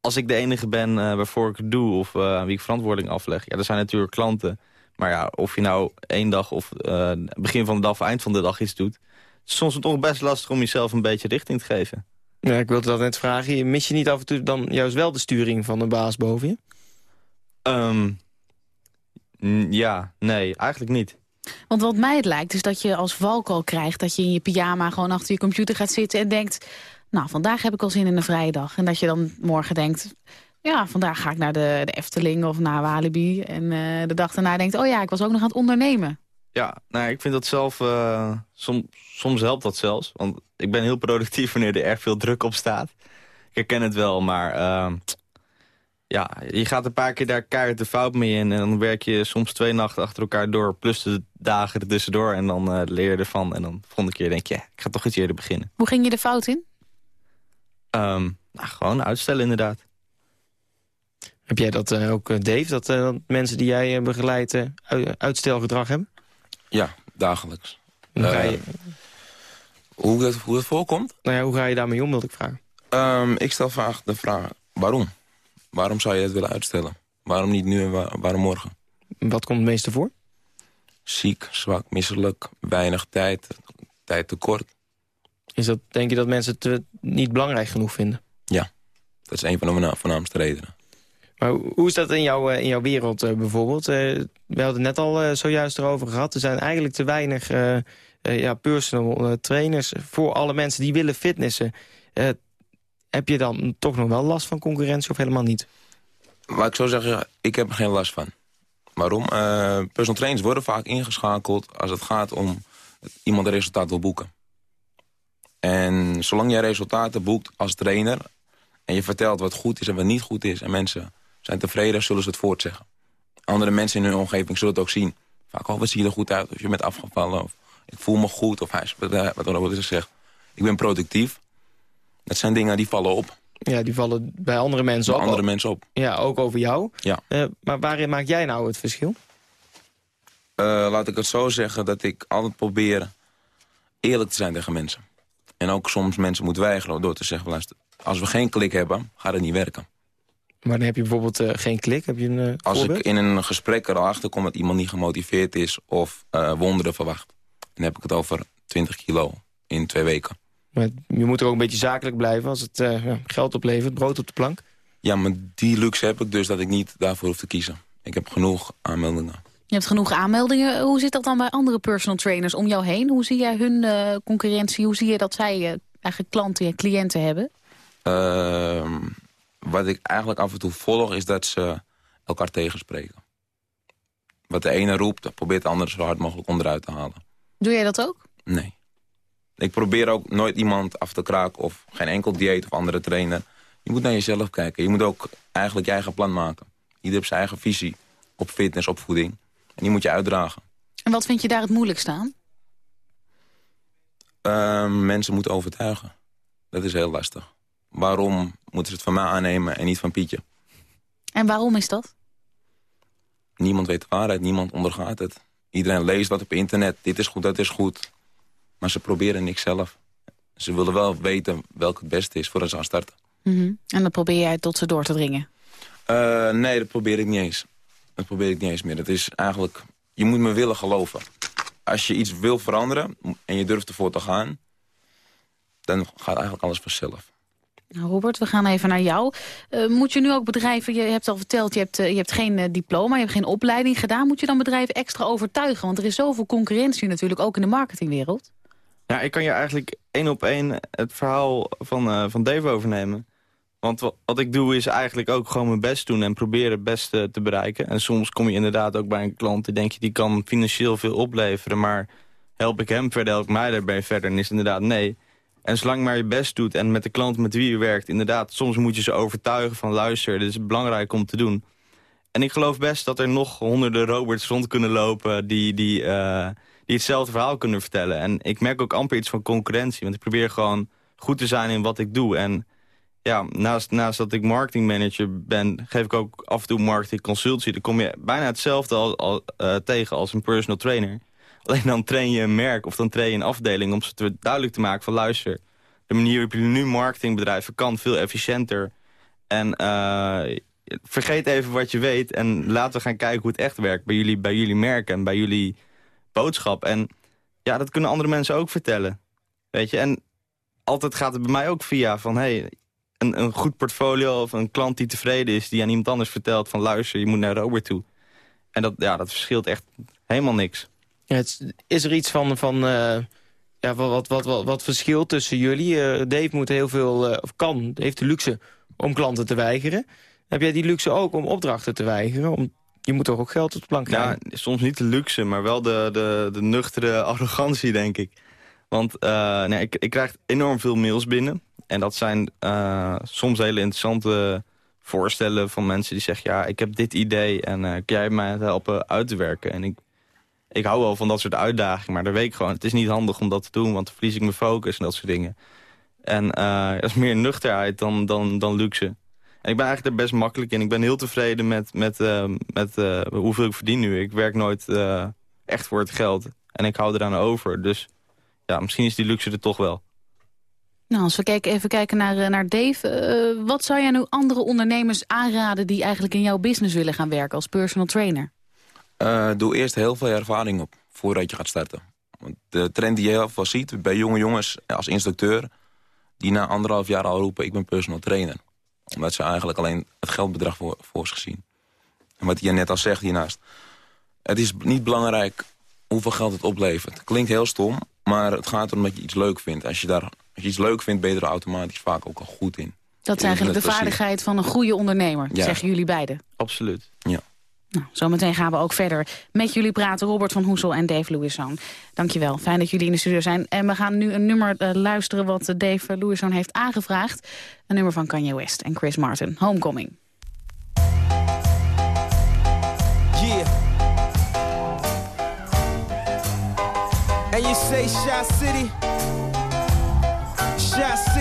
als ik de enige ben waarvoor ik het doe of aan wie ik verantwoording afleg... ja, er zijn natuurlijk klanten... Maar ja, of je nou één dag of begin van de dag of eind van de dag iets doet... het is soms toch best lastig om jezelf een beetje richting te geven. Ja, ik wilde dat net vragen. Mis je niet af en toe dan juist wel de sturing van de baas boven je? Ehm, ja, nee, eigenlijk niet. Want wat mij het lijkt is dat je als valkuil krijgt... dat je in je pyjama gewoon achter je computer gaat zitten en denkt... nou, vandaag heb ik al zin in een vrije dag. En dat je dan morgen denkt... ja, vandaag ga ik naar de, de Efteling of naar Walibi. En eh, de dag daarna denkt... oh ja, ik was ook nog aan het ondernemen. Ja, nou, ik vind dat zelf... eh, som, soms helpt dat zelfs. Want ik ben heel productief wanneer er erg veel druk op staat. Ik herken het wel, maar... ehm, ja, je gaat een paar keer daar keihard de fout mee in. En dan werk je soms twee nachten achter elkaar door. Plus de dagen er tussendoor. En dan eh, leer je ervan. En dan de volgende keer denk je... ja, ik ga toch iets eerder beginnen. Hoe ging je de fout in? Ehm, nou, gewoon uitstellen inderdaad. Heb jij dat eh, ook, eh, Dave? Dat, eh, mensen die jij begeleidt eh, uitstelgedrag hebben? Ja, dagelijks. Hoe ga, je, Hoe het, hoe het voorkomt? nou ja, hoe ga je daarmee om, wilde ik vragen. Ehm, ik stel vaak de vraag, waarom? Waarom zou je het willen uitstellen? Waarom niet nu en wa- waarom morgen? Wat komt het meeste voor? Ziek, zwak, misselijk, weinig tijd, tijd tekort. Is dat, denk je dat mensen het eh, niet belangrijk genoeg vinden? Dat is een van de voorna- voornaamste redenen. Maar hoe is dat in, jouw eh, in jouw wereld eh, bijvoorbeeld? We hadden het net al zojuist erover gehad. Er zijn eigenlijk te weinig ja, personal trainers voor alle mensen die willen fitnessen. Eh, heb je dan toch nog wel last van concurrentie of helemaal niet? Maar ik zou zeggen, ik heb er geen last van. Waarom? Eh personal trainers worden vaak ingeschakeld als het gaat om iemand een resultaat wil boeken. En zolang jij resultaten boekt als trainer... en je vertelt wat goed is en wat niet goed is... en mensen zijn tevreden, zullen ze het voortzeggen. Andere mensen in hun omgeving zullen het ook zien. Vaak, oh, wat zie je er goed uit? Of je bent afgevallen, of ik voel me goed, of hij is, wat, wat, wat is zegt. Ik ben productief. Dat zijn dingen die vallen op. Ja, die vallen bij andere mensen Bij op. andere mensen op. Ja, ook over jou. Ja. Eh, maar waarin maak jij nou het verschil? Eh, laat ik het zo zeggen dat ik altijd probeer eerlijk te zijn tegen mensen. En ook soms mensen moet weigeren door te zeggen... luister, als we geen klik hebben, gaat het niet werken. Maar dan heb je bijvoorbeeld eh, geen klik. Heb je een Als voorbeeld? ik in een gesprek erachter kom dat iemand niet gemotiveerd is... of wonderen verwacht, dan heb ik het over 20 kilo in twee weken. Maar je moet er ook een beetje zakelijk blijven als het eh, ja, geld oplevert, brood op de plank. Ja, maar die luxe heb ik dus dat ik niet daarvoor hoef te kiezen. Ik heb genoeg aanmeldingen. Je hebt genoeg aanmeldingen. Hoe zit dat dan bij andere personal trainers om jou heen? Hoe zie jij hun eh, concurrentie? Hoe zie je dat zij eh, eigenlijk klanten en cliënten hebben? Ehm, wat ik eigenlijk af en toe volg is dat ze elkaar tegenspreken. Wat de ene roept, dat probeert de andere zo hard mogelijk onderuit te halen. Doe jij dat ook? Nee. Ik probeer ook nooit iemand af te kraken of geen enkel dieet of andere trainer. Je moet naar jezelf kijken. Je moet ook eigenlijk je eigen plan maken. Ieder heeft zijn eigen visie op fitness, op voeding. En die moet je uitdragen. En wat vind je daar het moeilijkst aan? Ehm, mensen moeten overtuigen. Dat is heel lastig. Waarom moeten ze het van mij aannemen en niet van Pietje? En waarom is dat? Niemand weet de waarheid, niemand ondergaat het. Iedereen leest wat op internet, dit is goed, dat is goed. Maar ze proberen niks zelf. Ze willen wel weten welk het beste is voordat ze gaan starten. Mhm. En dan probeer jij tot ze door te dringen. Eh, nee, dat probeer ik niet eens. Dat probeer ik niet eens meer. Dat is eigenlijk, je moet me willen geloven. Als je iets wil veranderen en je durft ervoor te gaan... dan gaat eigenlijk alles vanzelf. Nou, Robert, we gaan even naar jou. Eh, moet je nu ook bedrijven, je hebt al verteld, je hebt, eh, je hebt geen diploma, je hebt geen opleiding gedaan. Moet je dan bedrijven extra overtuigen? Want er is zoveel concurrentie natuurlijk, ook in de marketingwereld. Ja, ik kan je eigenlijk één op één het verhaal van, eh, van Dave overnemen. Want wa- wat ik doe is eigenlijk ook gewoon mijn best doen en proberen het beste te bereiken. En soms kom je inderdaad ook bij een klant die denk je die kan financieel veel opleveren. Maar help ik hem verder, help ik mij daarbij verder? En is inderdaad nee. En zolang maar je best doet en met de klant met wie je werkt... inderdaad, soms moet je ze overtuigen van luister, dit is belangrijk om te doen. En ik geloof best dat er nog honderden Roberts rond kunnen lopen... die, die, eh, die hetzelfde verhaal kunnen vertellen. En ik merk ook amper iets van concurrentie. Want ik probeer gewoon goed te zijn in wat ik doe. En ja, naast, naast dat ik marketingmanager ben... geef ik ook af en toe marketing consultie. Dan kom je bijna hetzelfde al, eh, tegen als een personal trainer. Alleen dan train je een merk of dan train je een afdeling... om ze duidelijk te maken van luister... de manier waarop je nu marketingbedrijven kan veel efficiënter. En eh, vergeet even wat je weet... en laten we gaan kijken hoe het echt werkt... bij jullie, bij jullie merken en bij jullie boodschap. En ja, dat kunnen andere mensen ook vertellen. Weet je, en altijd gaat het bij mij ook via van... Hey, een, een goed portfolio of een klant die tevreden is... die aan iemand anders vertelt van luister, je moet naar Robert toe. En dat, ja, dat verschilt echt helemaal niks. Ja, het is- er iets van, van eh, ja, wat, wat, wat, wat, wat verschil tussen jullie? Eh, Dave moet heel veel, eh, of kan, heeft de luxe om klanten te weigeren. Heb jij die luxe ook om opdrachten te weigeren? Om, je moet toch ook geld op de plank Ja, krijgen? soms niet de luxe, maar wel de, de, de nuchtere arrogantie, denk ik. Want eh, nee, ik, ik krijg enorm veel mails binnen. En dat zijn eh, soms hele interessante voorstellen van mensen die zeggen... ja, ik heb dit idee en eh kan jij mij helpen uit te werken? En ik, ik hou wel van dat soort uitdagingen, maar dan weet ik gewoon... het is niet handig om dat te doen, want dan verlies ik mijn focus en dat soort dingen. En dat is meer nuchterheid dan, dan, dan luxe. En ik ben eigenlijk er best makkelijk in. Ik ben heel tevreden met, met, eh, met eh, hoeveel ik verdien nu. Ik werk nooit eh, echt voor het geld. En ik hou eraan over. Dus ja, misschien is die luxe er toch wel. Nou, als we kijken, even kijken naar, naar Dave. wat zou jij nu andere ondernemers aanraden... die eigenlijk in jouw business willen gaan werken als personal trainer? Eh, doe eerst heel veel ervaring op voordat je gaat starten. Want de trend die je heel veel ziet bij jonge jongens als instructeur... die na anderhalf jaar al roepen, ik ben personal trainer. Omdat ze eigenlijk alleen het geldbedrag voor, voor zich zien. En wat je net al zegt hiernaast. Het is niet belangrijk hoeveel geld het oplevert. Klinkt heel stom, maar het gaat erom dat je iets leuk vindt. Als je, daar, als je iets leuk vindt, ben je er automatisch vaak ook al goed in. Dat is eigenlijk de vaardigheid van een goede ondernemer, Ja. zeggen jullie beiden. Absoluut. Ja. Nou, zometeen gaan we ook verder met jullie praten. Robert van Hoesel en Dave Louisson. Dankjewel, fijn dat jullie in de studio zijn. En we gaan nu een nummer eh, luisteren wat eh, Dave Louisson heeft aangevraagd. Een nummer van Kanye West en Chris Martin, Homecoming. Yeah. And you say Shot City? Shot City?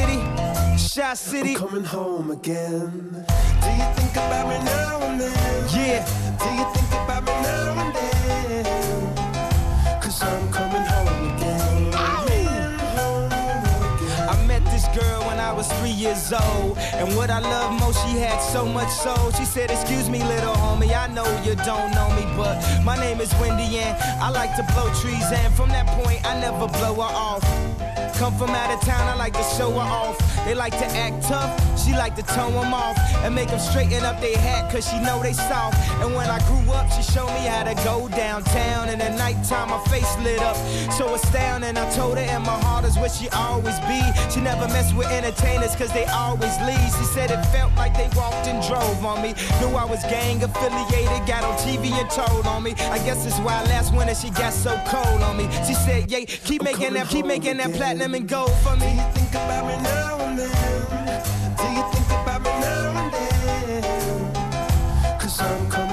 Shot City? coming home again. Do you think about me now and then? Yeah. Do you think about me now and then? Cause I'm coming home again. Coming home again. I met this girl when I was three years old. And what I love most, she had so much soul. She said, Excuse me, little homie, I know you don't know me, but my name is Wendy and I like to blow trees. And from that point, I never blow her off. Come from out of town, I like to show her off. They like to act tough, she like to tone them off and make them straighten up their hat cause she know they soft. And when I grew up, she showed me how to go downtown. And at nighttime, my face lit up, so astounding. I told her, and my heart is where she always be. She never mess with entertainers cause they always leave. She said it felt like they walked and drove on me. Knew I was gang affiliated, got on TV and told on me. I guess that's why last winter she got so cold on me. She said, yeah, keep making that, keep making that platinum and gold for me. Think about me now and then? Do you think about me now and then? Cause I'm coming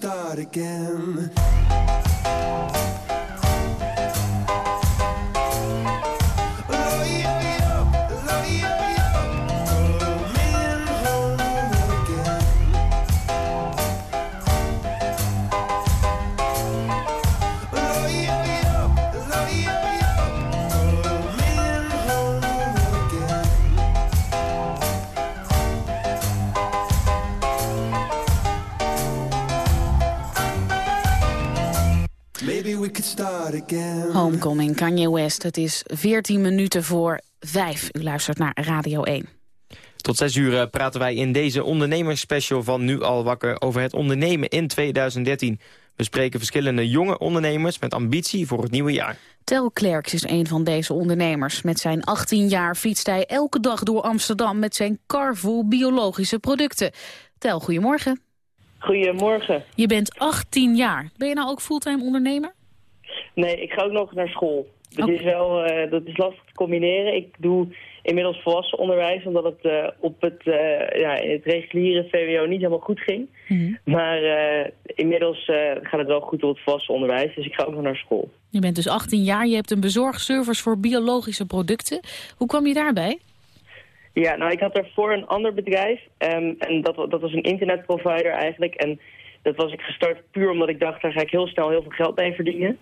start again. Homecoming, Kanye West. Het is 14 minuten voor 5. U luistert naar Radio 1. Tot zes uur eh, praten wij in deze ondernemersspecial van Nu Al Wakker... over het ondernemen in 2013. We spreken verschillende jonge ondernemers met ambitie voor het nieuwe jaar. Tel Klerks is een van deze ondernemers. Met zijn 18 jaar fietst hij elke dag door Amsterdam... met zijn kar vol biologische producten. Tel, goedemorgen. Goedemorgen. Je bent 18 jaar. Ben je nou ook fulltime ondernemer? Nee, ik ga ook nog naar school. Dat, is wel, eh, dat is lastig te combineren. Ik doe inmiddels volwassen onderwijs, omdat het eh, op het, eh, ja, in het reguliere VWO niet helemaal goed ging. Maar eh, inmiddels gaat het wel goed op het volwassen onderwijs, dus ik ga ook nog naar school. Je bent dus 18 jaar. Je hebt een bezorgservice voor biologische producten. Hoe kwam je daarbij? Ja, nou, ik had daarvoor een ander bedrijf. ehm, en dat, dat was een internetprovider eigenlijk. En dat was ik gestart puur omdat ik dacht, daar ga ik heel snel heel veel geld mee verdienen.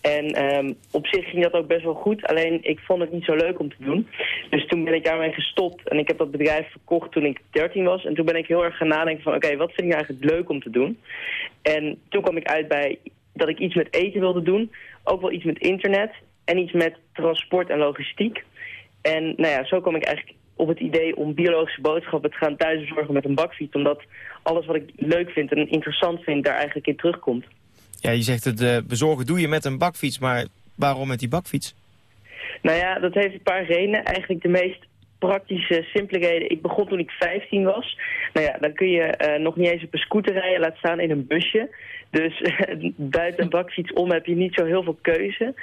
En ehm, op zich ging dat ook best wel goed. Alleen ik vond het niet zo leuk om te doen. Dus toen ben ik daarmee gestopt. En ik heb dat bedrijf verkocht toen ik 13 was. En toen ben ik heel erg gaan nadenken van... oké, wat vind ik nou eigenlijk leuk om te doen? En toen kwam ik uit bij dat ik iets met eten wilde doen. Ook wel iets met internet. En iets met transport en logistiek. En nou ja, zo kwam ik eigenlijk op het idee om biologische boodschappen te gaan thuis bezorgen met een bakfiets. Omdat alles wat ik leuk vind en interessant vind daar eigenlijk in terugkomt. Ja, je zegt het eh, bezorgen doe je met een bakfiets, maar waarom met die bakfiets? Nou ja, dat heeft een paar redenen. Eigenlijk de meest praktische, simpele reden. Ik begon toen ik 15 was. Nou ja, dan kun je eh, nog niet eens op een scooter rijden, laat staan in een busje. Dus buiten een bakfiets om heb je niet zo heel veel keuze.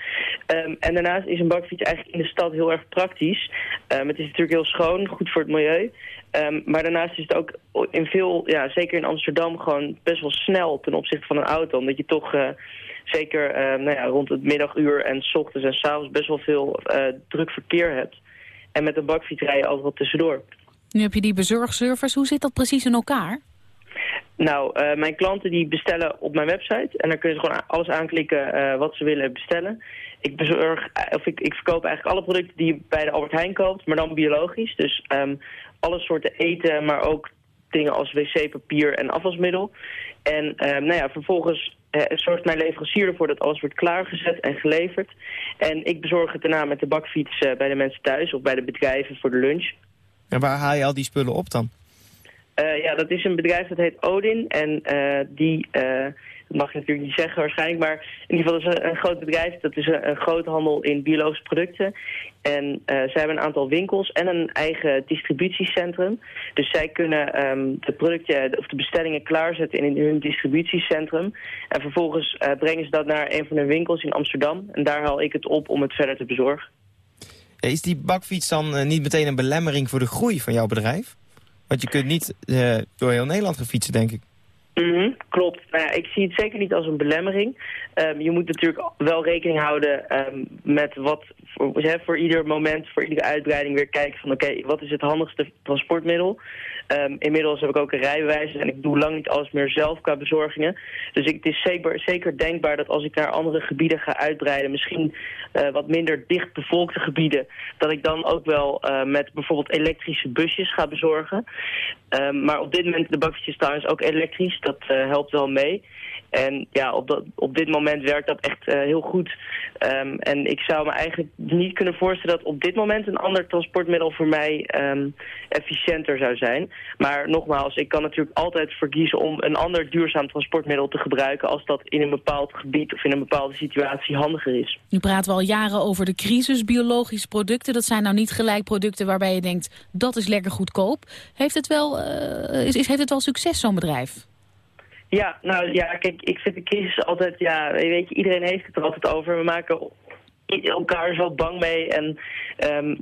Ehm, en daarnaast is een bakfiets eigenlijk in de stad heel erg praktisch. Ehm, het is natuurlijk heel schoon, goed voor het milieu. Ehm, maar daarnaast is het ook in veel, ja, zeker in Amsterdam, gewoon best wel snel ten opzichte van een auto. Omdat je toch eh, zeker eh, nou ja, rond het middaguur en s ochtends en s avonds best wel veel eh, druk verkeer hebt. En met een bakfiets rij je altijd wat tussendoor. Nu heb je die bezorgservice. Hoe zit dat precies in elkaar? Nou, mijn klanten die bestellen op mijn website. En dan kunnen ze gewoon alles aanklikken wat ze willen bestellen. Ik, bezorg, of ik, ik verkoop eigenlijk alle producten die je bij de Albert Heijn koopt, maar dan biologisch. Dus ehm, alle soorten eten, maar ook dingen als wc-papier en afwasmiddel. En ehm, nou ja, vervolgens eh, zorgt mijn leverancier ervoor dat alles wordt klaargezet en geleverd. En ik bezorg het daarna met de bakfiets eh, bij de mensen thuis of bij de bedrijven voor de lunch. En waar haal je al die spullen op dan? Eh, ja, dat is een bedrijf dat heet Odin. En die, mag je natuurlijk niet zeggen waarschijnlijk, maar in ieder geval is een, een groot bedrijf. Dat is een, een groothandel in biologische producten. En eh, zij hebben een aantal winkels en een eigen distributiecentrum. Dus zij kunnen ehm, de producten of de bestellingen klaarzetten in hun distributiecentrum. En vervolgens eh, brengen ze dat naar een van hun winkels in Amsterdam. En daar haal ik het op om het verder te bezorgen. Is die bakfiets dan eh, niet meteen een belemmering voor de groei van jouw bedrijf? Want je kunt niet eh, door heel Nederland gaan fietsen, denk ik. Mhm, klopt. Nou ja, ik zie het zeker niet als een belemmering. Ehm, je moet natuurlijk wel rekening houden ehm, met wat voor, voor ieder moment, voor iedere uitbreiding weer kijken van oké, wat is het handigste transportmiddel? Ehm, inmiddels heb ik ook een rijbewijs en ik doe lang niet alles meer zelf qua bezorgingen. Dus ik, het is zeker, denkbaar dat als ik naar andere gebieden ga uitbreiden, misschien eh, wat minder dichtbevolkte gebieden, dat ik dan ook wel eh, met bijvoorbeeld elektrische busjes ga bezorgen. Ehm, maar op dit moment, de bakfiets trouwens ook elektrisch, dat eh, helpt wel mee. En ja, op, op dit moment werkt dat echt eh, heel goed. Ehm, en ik zou me eigenlijk niet kunnen voorstellen dat op dit moment een ander transportmiddel voor mij ehm, efficiënter zou zijn. Maar nogmaals, ik kan natuurlijk altijd voor kiezen om een ander duurzaam transportmiddel te gebruiken als dat in een bepaald gebied of in een bepaalde situatie handiger is. Nu praten we al jaren over de crisis. Biologische producten, dat zijn nou niet gelijk producten waarbij je denkt... dat is lekker goedkoop. Heeft het wel, eh, is, is- heeft het wel succes, zo'n bedrijf? Ja, nou ja, kijk, ik vind de crisis altijd, ja, weet je, iedereen heeft het er altijd over. We maken elkaar zo bang mee en ehm,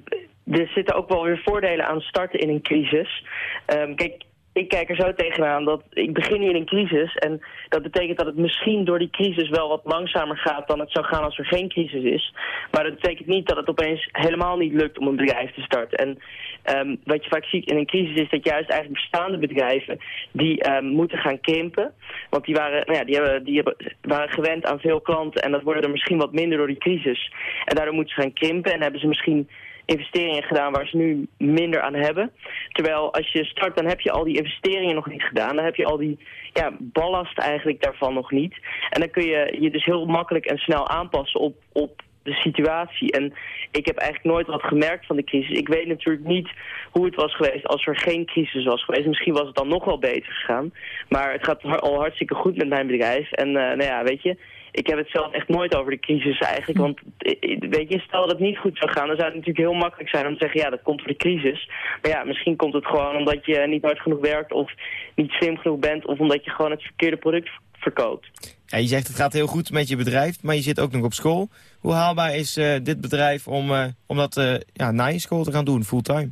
er zitten ook wel weer voordelen aan starten in een crisis. Ehm, kijk, ik kijk er zo tegenaan dat ik begin hier in een crisis en dat betekent dat het misschien door die crisis wel wat langzamer gaat dan het zou gaan als er geen crisis is. Maar dat betekent niet dat het opeens helemaal niet lukt om een bedrijf te starten. En ehm, wat je vaak ziet in een crisis is dat juist eigenlijk bestaande bedrijven die ehm, moeten gaan krimpen. Want die, waren, nou ja, die, hebben, die hebben, waren gewend aan veel klanten en dat worden er misschien wat minder door die crisis. En daardoor moeten ze gaan krimpen en hebben ze misschien investeringen gedaan waar ze nu minder aan hebben. Terwijl als je start, dan heb je al die investeringen nog niet gedaan. Dan heb je al die ja, ballast eigenlijk daarvan nog niet. En dan kun je je dus heel makkelijk en snel aanpassen op, op de situatie. En ik heb eigenlijk nooit wat gemerkt van de crisis. Ik weet natuurlijk niet hoe het was geweest als er geen crisis was geweest. Misschien was het dan nog wel beter gegaan. Maar het gaat al hartstikke goed met mijn bedrijf. En eh, nou ja, weet je, ik heb het zelf echt nooit over de crisis eigenlijk. Want eh, weet je, stel dat het niet goed zou gaan, dan zou het natuurlijk heel makkelijk zijn om te zeggen, ja, dat komt door de crisis. Maar ja, misschien komt het gewoon omdat je niet hard genoeg werkt of niet slim genoeg bent of omdat je gewoon het verkeerde product verkoopt. Ja, je zegt het gaat heel goed met je bedrijf, maar je zit ook nog op school. Hoe haalbaar is eh, dit bedrijf om, eh, om dat eh, ja, na je school te gaan doen, fulltime?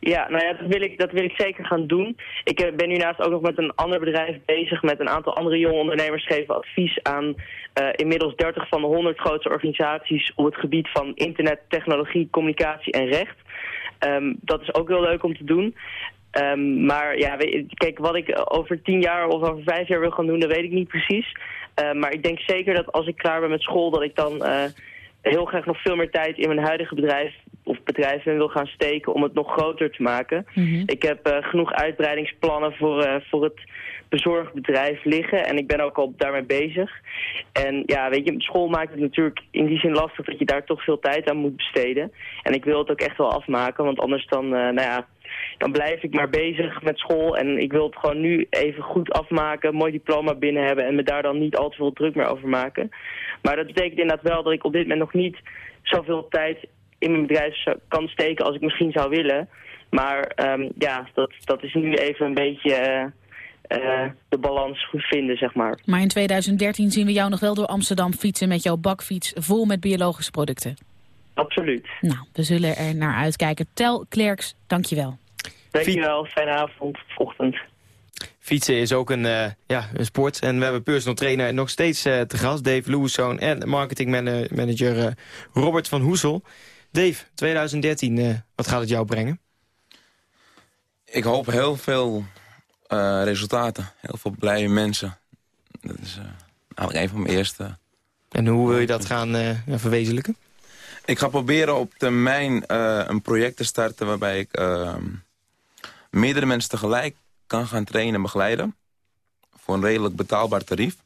Ja, nou ja, dat wil ik, dat wil ik zeker gaan doen. Ik eh, ben nu naast ook nog met een ander bedrijf bezig. Met een aantal andere jonge ondernemers geven advies aan eh, inmiddels 30 van de 100 grootste organisaties op het gebied van internet, technologie, communicatie en recht. Ehm, dat is ook heel leuk om te doen. Ehm, maar ja, kijk, wat ik over tien jaar of over vijf jaar wil gaan doen, dat weet ik niet precies. Ehm, maar ik denk zeker dat als ik klaar ben met school, dat ik dan eh, heel graag nog veel meer tijd in mijn huidige bedrijf of bedrijven wil gaan steken om het nog groter te maken. Ik heb eh, genoeg uitbreidingsplannen voor, eh, voor het bezorgbedrijf liggen en ik ben ook al daarmee bezig. En ja, weet je, school maakt het natuurlijk in die zin lastig dat je daar toch veel tijd aan moet besteden. En ik wil het ook echt wel afmaken, want anders dan, eh, nou ja, dan blijf ik maar bezig met school. En ik wil het gewoon nu even goed afmaken, mooi diploma binnen hebben en me daar dan niet al te veel druk meer over maken. Maar dat betekent inderdaad wel dat ik op dit moment nog niet zoveel tijd in mijn bedrijf zou- kan steken als ik misschien zou willen. Maar ehm, ja, dat, dat is nu even een beetje eh, eh, de balans goed vinden, zeg maar. Maar in 2013 zien we jou nog wel door Amsterdam fietsen met jouw bakfiets vol met biologische producten. Absoluut. Nou, we zullen er naar uitkijken. Tel Klerks, dankjewel. Dankjewel, fijne avond, ochtend. Fietsen is ook een, eh, ja, een sport. En we hebben personal trainer nog steeds eh, te gast, Dave Lewiszoon. En marketingmanager eh, Robert van Hoesel. Dave, 2013, eh, wat gaat het jou brengen? Ik hoop heel veel eh, resultaten. Heel veel blije mensen. Dat is eh, eigenlijk een van mijn eerste. En hoe wil je dat gaan verwezenlijken? Ik ga proberen op termijn een project te starten... waarbij ik eh, meerdere mensen tegelijk kan gaan trainen en begeleiden. Voor een redelijk betaalbaar tarief.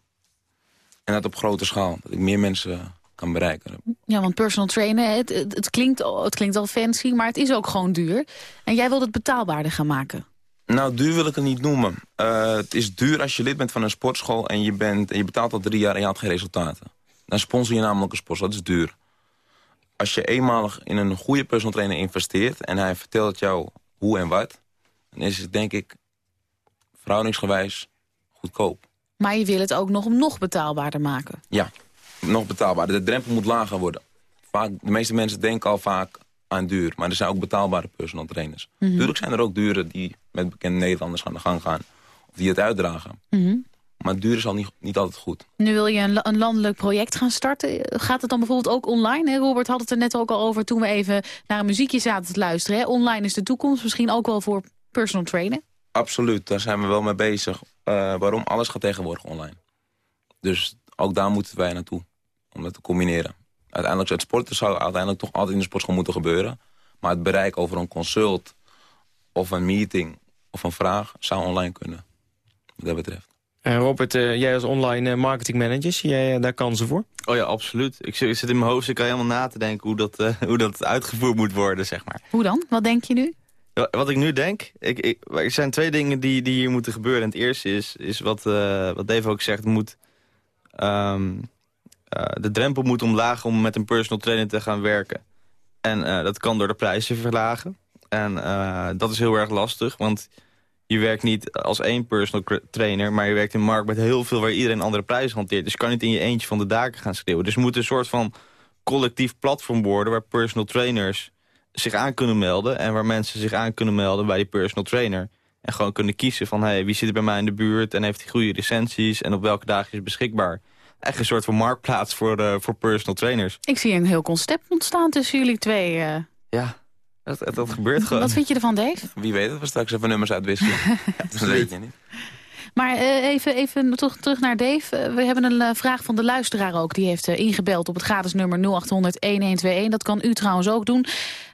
En dat op grote schaal. Dat ik meer mensen kan bereiken. Ja, want personal trainen, het, het, het klinkt, al- het klinkt al fancy, maar het is ook gewoon duur. En jij wilt het betaalbaarder gaan maken. Nou, duur wil ik het niet noemen. Eh, het is duur als je lid bent van een sportschool... en je, bent, en je betaalt al drie jaar en je had geen resultaten. Dan sponsor je namelijk een sportschool. Dat is duur. Als je eenmalig in een goede personal trainer investeert... en hij vertelt jou hoe en wat... dan is het denk ik verhoudingsgewijs goedkoop. Maar je wil het ook nog nog betaalbaarder maken. Ja, nog betaalbaar. De drempel moet lager worden. Vaak, de meeste mensen denken al vaak aan duur. Maar er zijn ook betaalbare personal trainers. Mhm. Tuurlijk zijn er ook duren die met bekende Nederlanders aan de gang gaan. Of die het uitdragen. Mhm. Maar duur is al niet, niet altijd goed. Nu wil je een landelijk project gaan starten. Gaat het dan bijvoorbeeld ook online? Hè? Robert had het er net ook al over toen we even naar een muziekje zaten te luisteren. Hè? Online is de toekomst, misschien ook wel voor personal trainen. Absoluut, daar zijn we wel mee bezig. Eh, waarom? Alles gaat tegenwoordig online. Dus ook daar moeten wij naartoe. Om dat te combineren. Uiteindelijk, het sporten zou uiteindelijk toch altijd in de sportschool moeten gebeuren. Maar het bereik over een consult of een meeting of een vraag zou online kunnen. Wat dat betreft. En Robert, eh, jij als online eh, marketing manager, zie jij eh, daar kansen voor? Oh ja, absoluut. Ik zit, ik zit in mijn hoofd, ik kan helemaal na te denken hoe dat, eh, hoe dat uitgevoerd moet worden, zeg maar. Hoe dan? Wat denk je nu? Wat ik nu denk, ik, ik, er zijn twee dingen die, die hier moeten gebeuren. En het eerste is, is wat, eh, wat Dave ook zegt, moet, ehm, eh, de drempel moet omlaag om met een personal trainer te gaan werken. En eh, dat kan door de prijzen verlagen. En eh, dat is heel erg lastig, want je werkt niet als één personal trainer... maar je werkt in een markt met heel veel waar iedereen andere prijzen hanteert. Dus je kan niet in je eentje van de daken gaan schreeuwen. Dus moet een soort van collectief platform worden... waar personal trainers zich aan kunnen melden... en waar mensen zich aan kunnen melden bij die personal trainer. En gewoon kunnen kiezen van hey, wie zit er bij mij in de buurt... en heeft die goede licenties en op welke dagen is beschikbaar. Echt een soort van marktplaats voor, eh, voor personal trainers. Ik zie een heel concept ontstaan tussen jullie twee. eh. Ja, dat, dat, dat gebeurt gewoon. Wat vind je ervan, Dave? Wie weet dat we straks even nummers uitwisselen. dat weet je niet. Maar eh, even, even terug, terug naar Dave. We hebben een vraag van de luisteraar ook. Die heeft ingebeld op het gratis nummer 0800-1121. Dat kan u trouwens ook doen.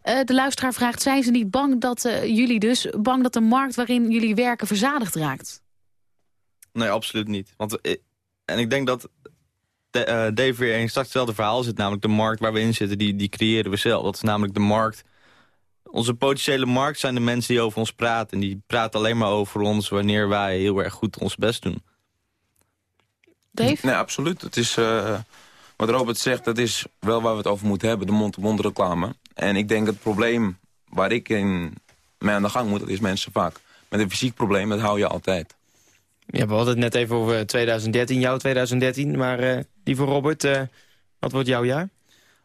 De luisteraar vraagt, zijn ze niet bang dat jullie dus... bang dat de markt waarin jullie werken verzadigd raakt? Nee, absoluut niet. Want, en ik denk dat de, eh, Dave weer in straks hetzelfde verhaal zit. Namelijk de markt waar we in zitten, die, die creëren we zelf. Dat is namelijk de markt. Onze potentiële markt zijn de mensen die over ons praten. En die praten alleen maar over ons wanneer wij heel erg goed ons best doen. Dave? Nee, absoluut. Het is, eh, wat Robert zegt, dat is wel waar we het over moeten hebben. De mond-to-mond reclame. En ik denk het probleem waar ik in mee aan de gang moet... dat is mensen vaak met een fysiek probleem. Dat hou je altijd. Ja, we hadden het net even over 2013, jouw 2013. Maar eh, die voor Robert, eh, wat wordt jouw jaar?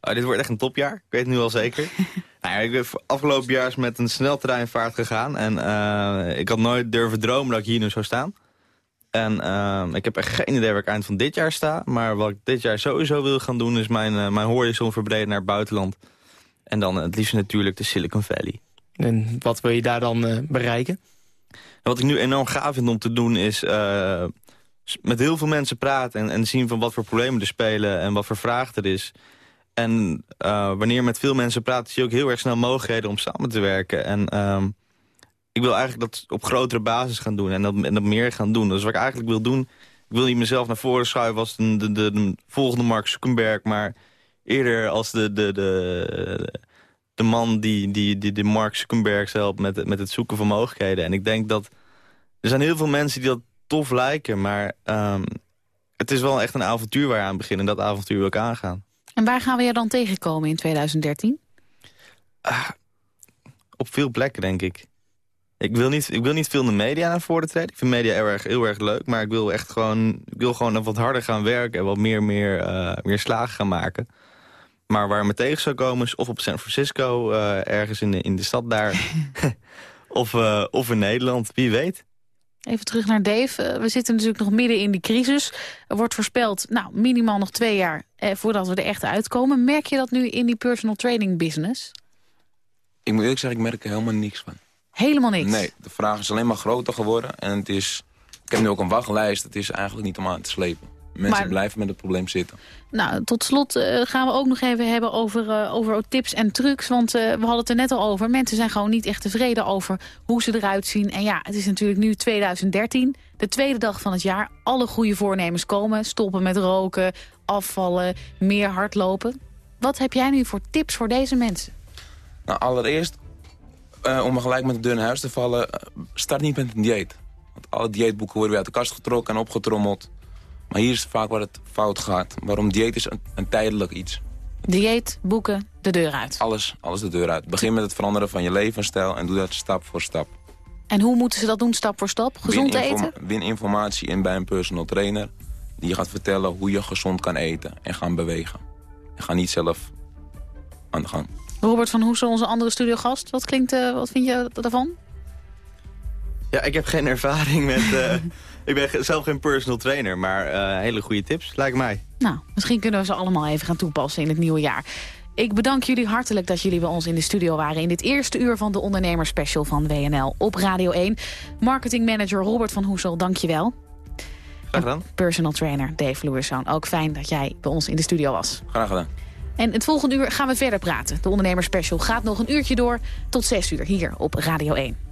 Oh, dit wordt echt een topjaar. Ik weet het nu al zeker. nou ja, ik ben afgelopen jaar met een sneltreinvaart gegaan. En eh, ik had nooit durven dromen dat ik hier nu zou staan. En eh, ik heb echt geen idee waar ik eind van dit jaar sta. Maar wat ik dit jaar sowieso wil gaan doen... is mijn, eh, mijn horizon verbreden naar het buitenland. En dan het liefst natuurlijk de Silicon Valley. En wat wil je daar dan eh, bereiken? Wat ik nu enorm gaaf vind om te doen is eh, met heel veel mensen praten... En, en zien van wat voor problemen er spelen en wat voor vraag er is. En eh, wanneer je met veel mensen praat, zie je ook heel erg snel mogelijkheden om samen te werken. En ehm, ik wil eigenlijk dat op grotere basis gaan doen en dat, en dat meer gaan doen. Dus wat ik eigenlijk wil doen, ik wil niet mezelf naar voren schuiven als de, de, de, de volgende Mark Zuckerberg... maar eerder als de, de, de man die, die, die de Mark Zuckerberg helpt met, het- met het zoeken van mogelijkheden. En ik denk dat er zijn heel veel mensen die dat tof lijken, maar ehm, het is wel echt een avontuur waar je aan begint. En dat avontuur wil ik aangaan. En waar gaan we je dan tegenkomen in 2013? Op veel plekken, denk ik. Ik wil niet, ik wil niet veel in de media naar voren treden. Ik vind media heel erg, heel erg leuk, maar ik wil echt gewoon, ik wil gewoon wat harder gaan werken en wat meer, meer, eh, meer slagen gaan maken. Maar waar me tegen zou komen is of op San Francisco, eh, ergens in de, in de stad daar, of, eh, of in Nederland, wie weet. Even terug naar Dave. Eh, we zitten natuurlijk nog midden in die crisis. Er wordt voorspeld, nou, minimaal nog twee jaar eh, voordat we er echt uitkomen. Merk je dat nu in die personal training business? Ik moet eerlijk zeggen, ik merk er helemaal niks van. Helemaal niks. Nee, de vraag is alleen maar groter geworden. En het is, ik heb nu ook een wachtlijst. Het is eigenlijk niet om aan te slepen. Mensen Maar- blijven met het probleem zitten. Nou, tot slot eh, gaan we ook nog even hebben over, eh, over tips en trucs. Want eh, we hadden het er net al over. Mensen zijn gewoon niet echt tevreden over hoe ze eruit zien. En ja, het is natuurlijk nu 2013, de tweede dag van het jaar. Alle goede voornemens komen. Stoppen met roken, afvallen, meer hardlopen. Wat heb jij nu voor tips voor deze mensen? Nou, allereerst, om gelijk met de deur in huis te vallen... start niet met een dieet. Want alle dieetboeken worden weer uit de kast getrokken en opgetrommeld. Maar hier is vaak waar het fout gaat. Waarom dieet is een, een tijdelijk iets. Dieet, boeken, de deur uit. Alles, alles de deur uit. Begin met het veranderen van je levensstijl en doe dat stap voor stap. En hoe moeten ze dat doen, stap voor stap? Gezond win, eten? win informatie in bij een personal trainer... die je gaat vertellen hoe je gezond kan eten en gaan bewegen. En ga niet zelf aan de gang. Robert van Hoesen, onze andere studiogast. Wat, klinkt, eh, wat vind je daarvan? Ja, ik heb geen ervaring met... eh, ik ben zelf geen personal trainer, maar eh, hele goede tips, lijkt mij. Nou, misschien kunnen we ze allemaal even gaan toepassen in het nieuwe jaar. Ik bedank jullie hartelijk dat jullie bij ons in de studio waren... in dit eerste uur van de ondernemerspecial van WNL op Radio 1. Marketingmanager Robert van Hoesel, dank je wel. Graag gedaan. Personal trainer Dave Louiszoon, ook fijn dat jij bij ons in de studio was. Graag gedaan. En het volgende uur gaan we verder praten. De ondernemerspecial gaat nog een uurtje door tot 6 uur hier op Radio 1.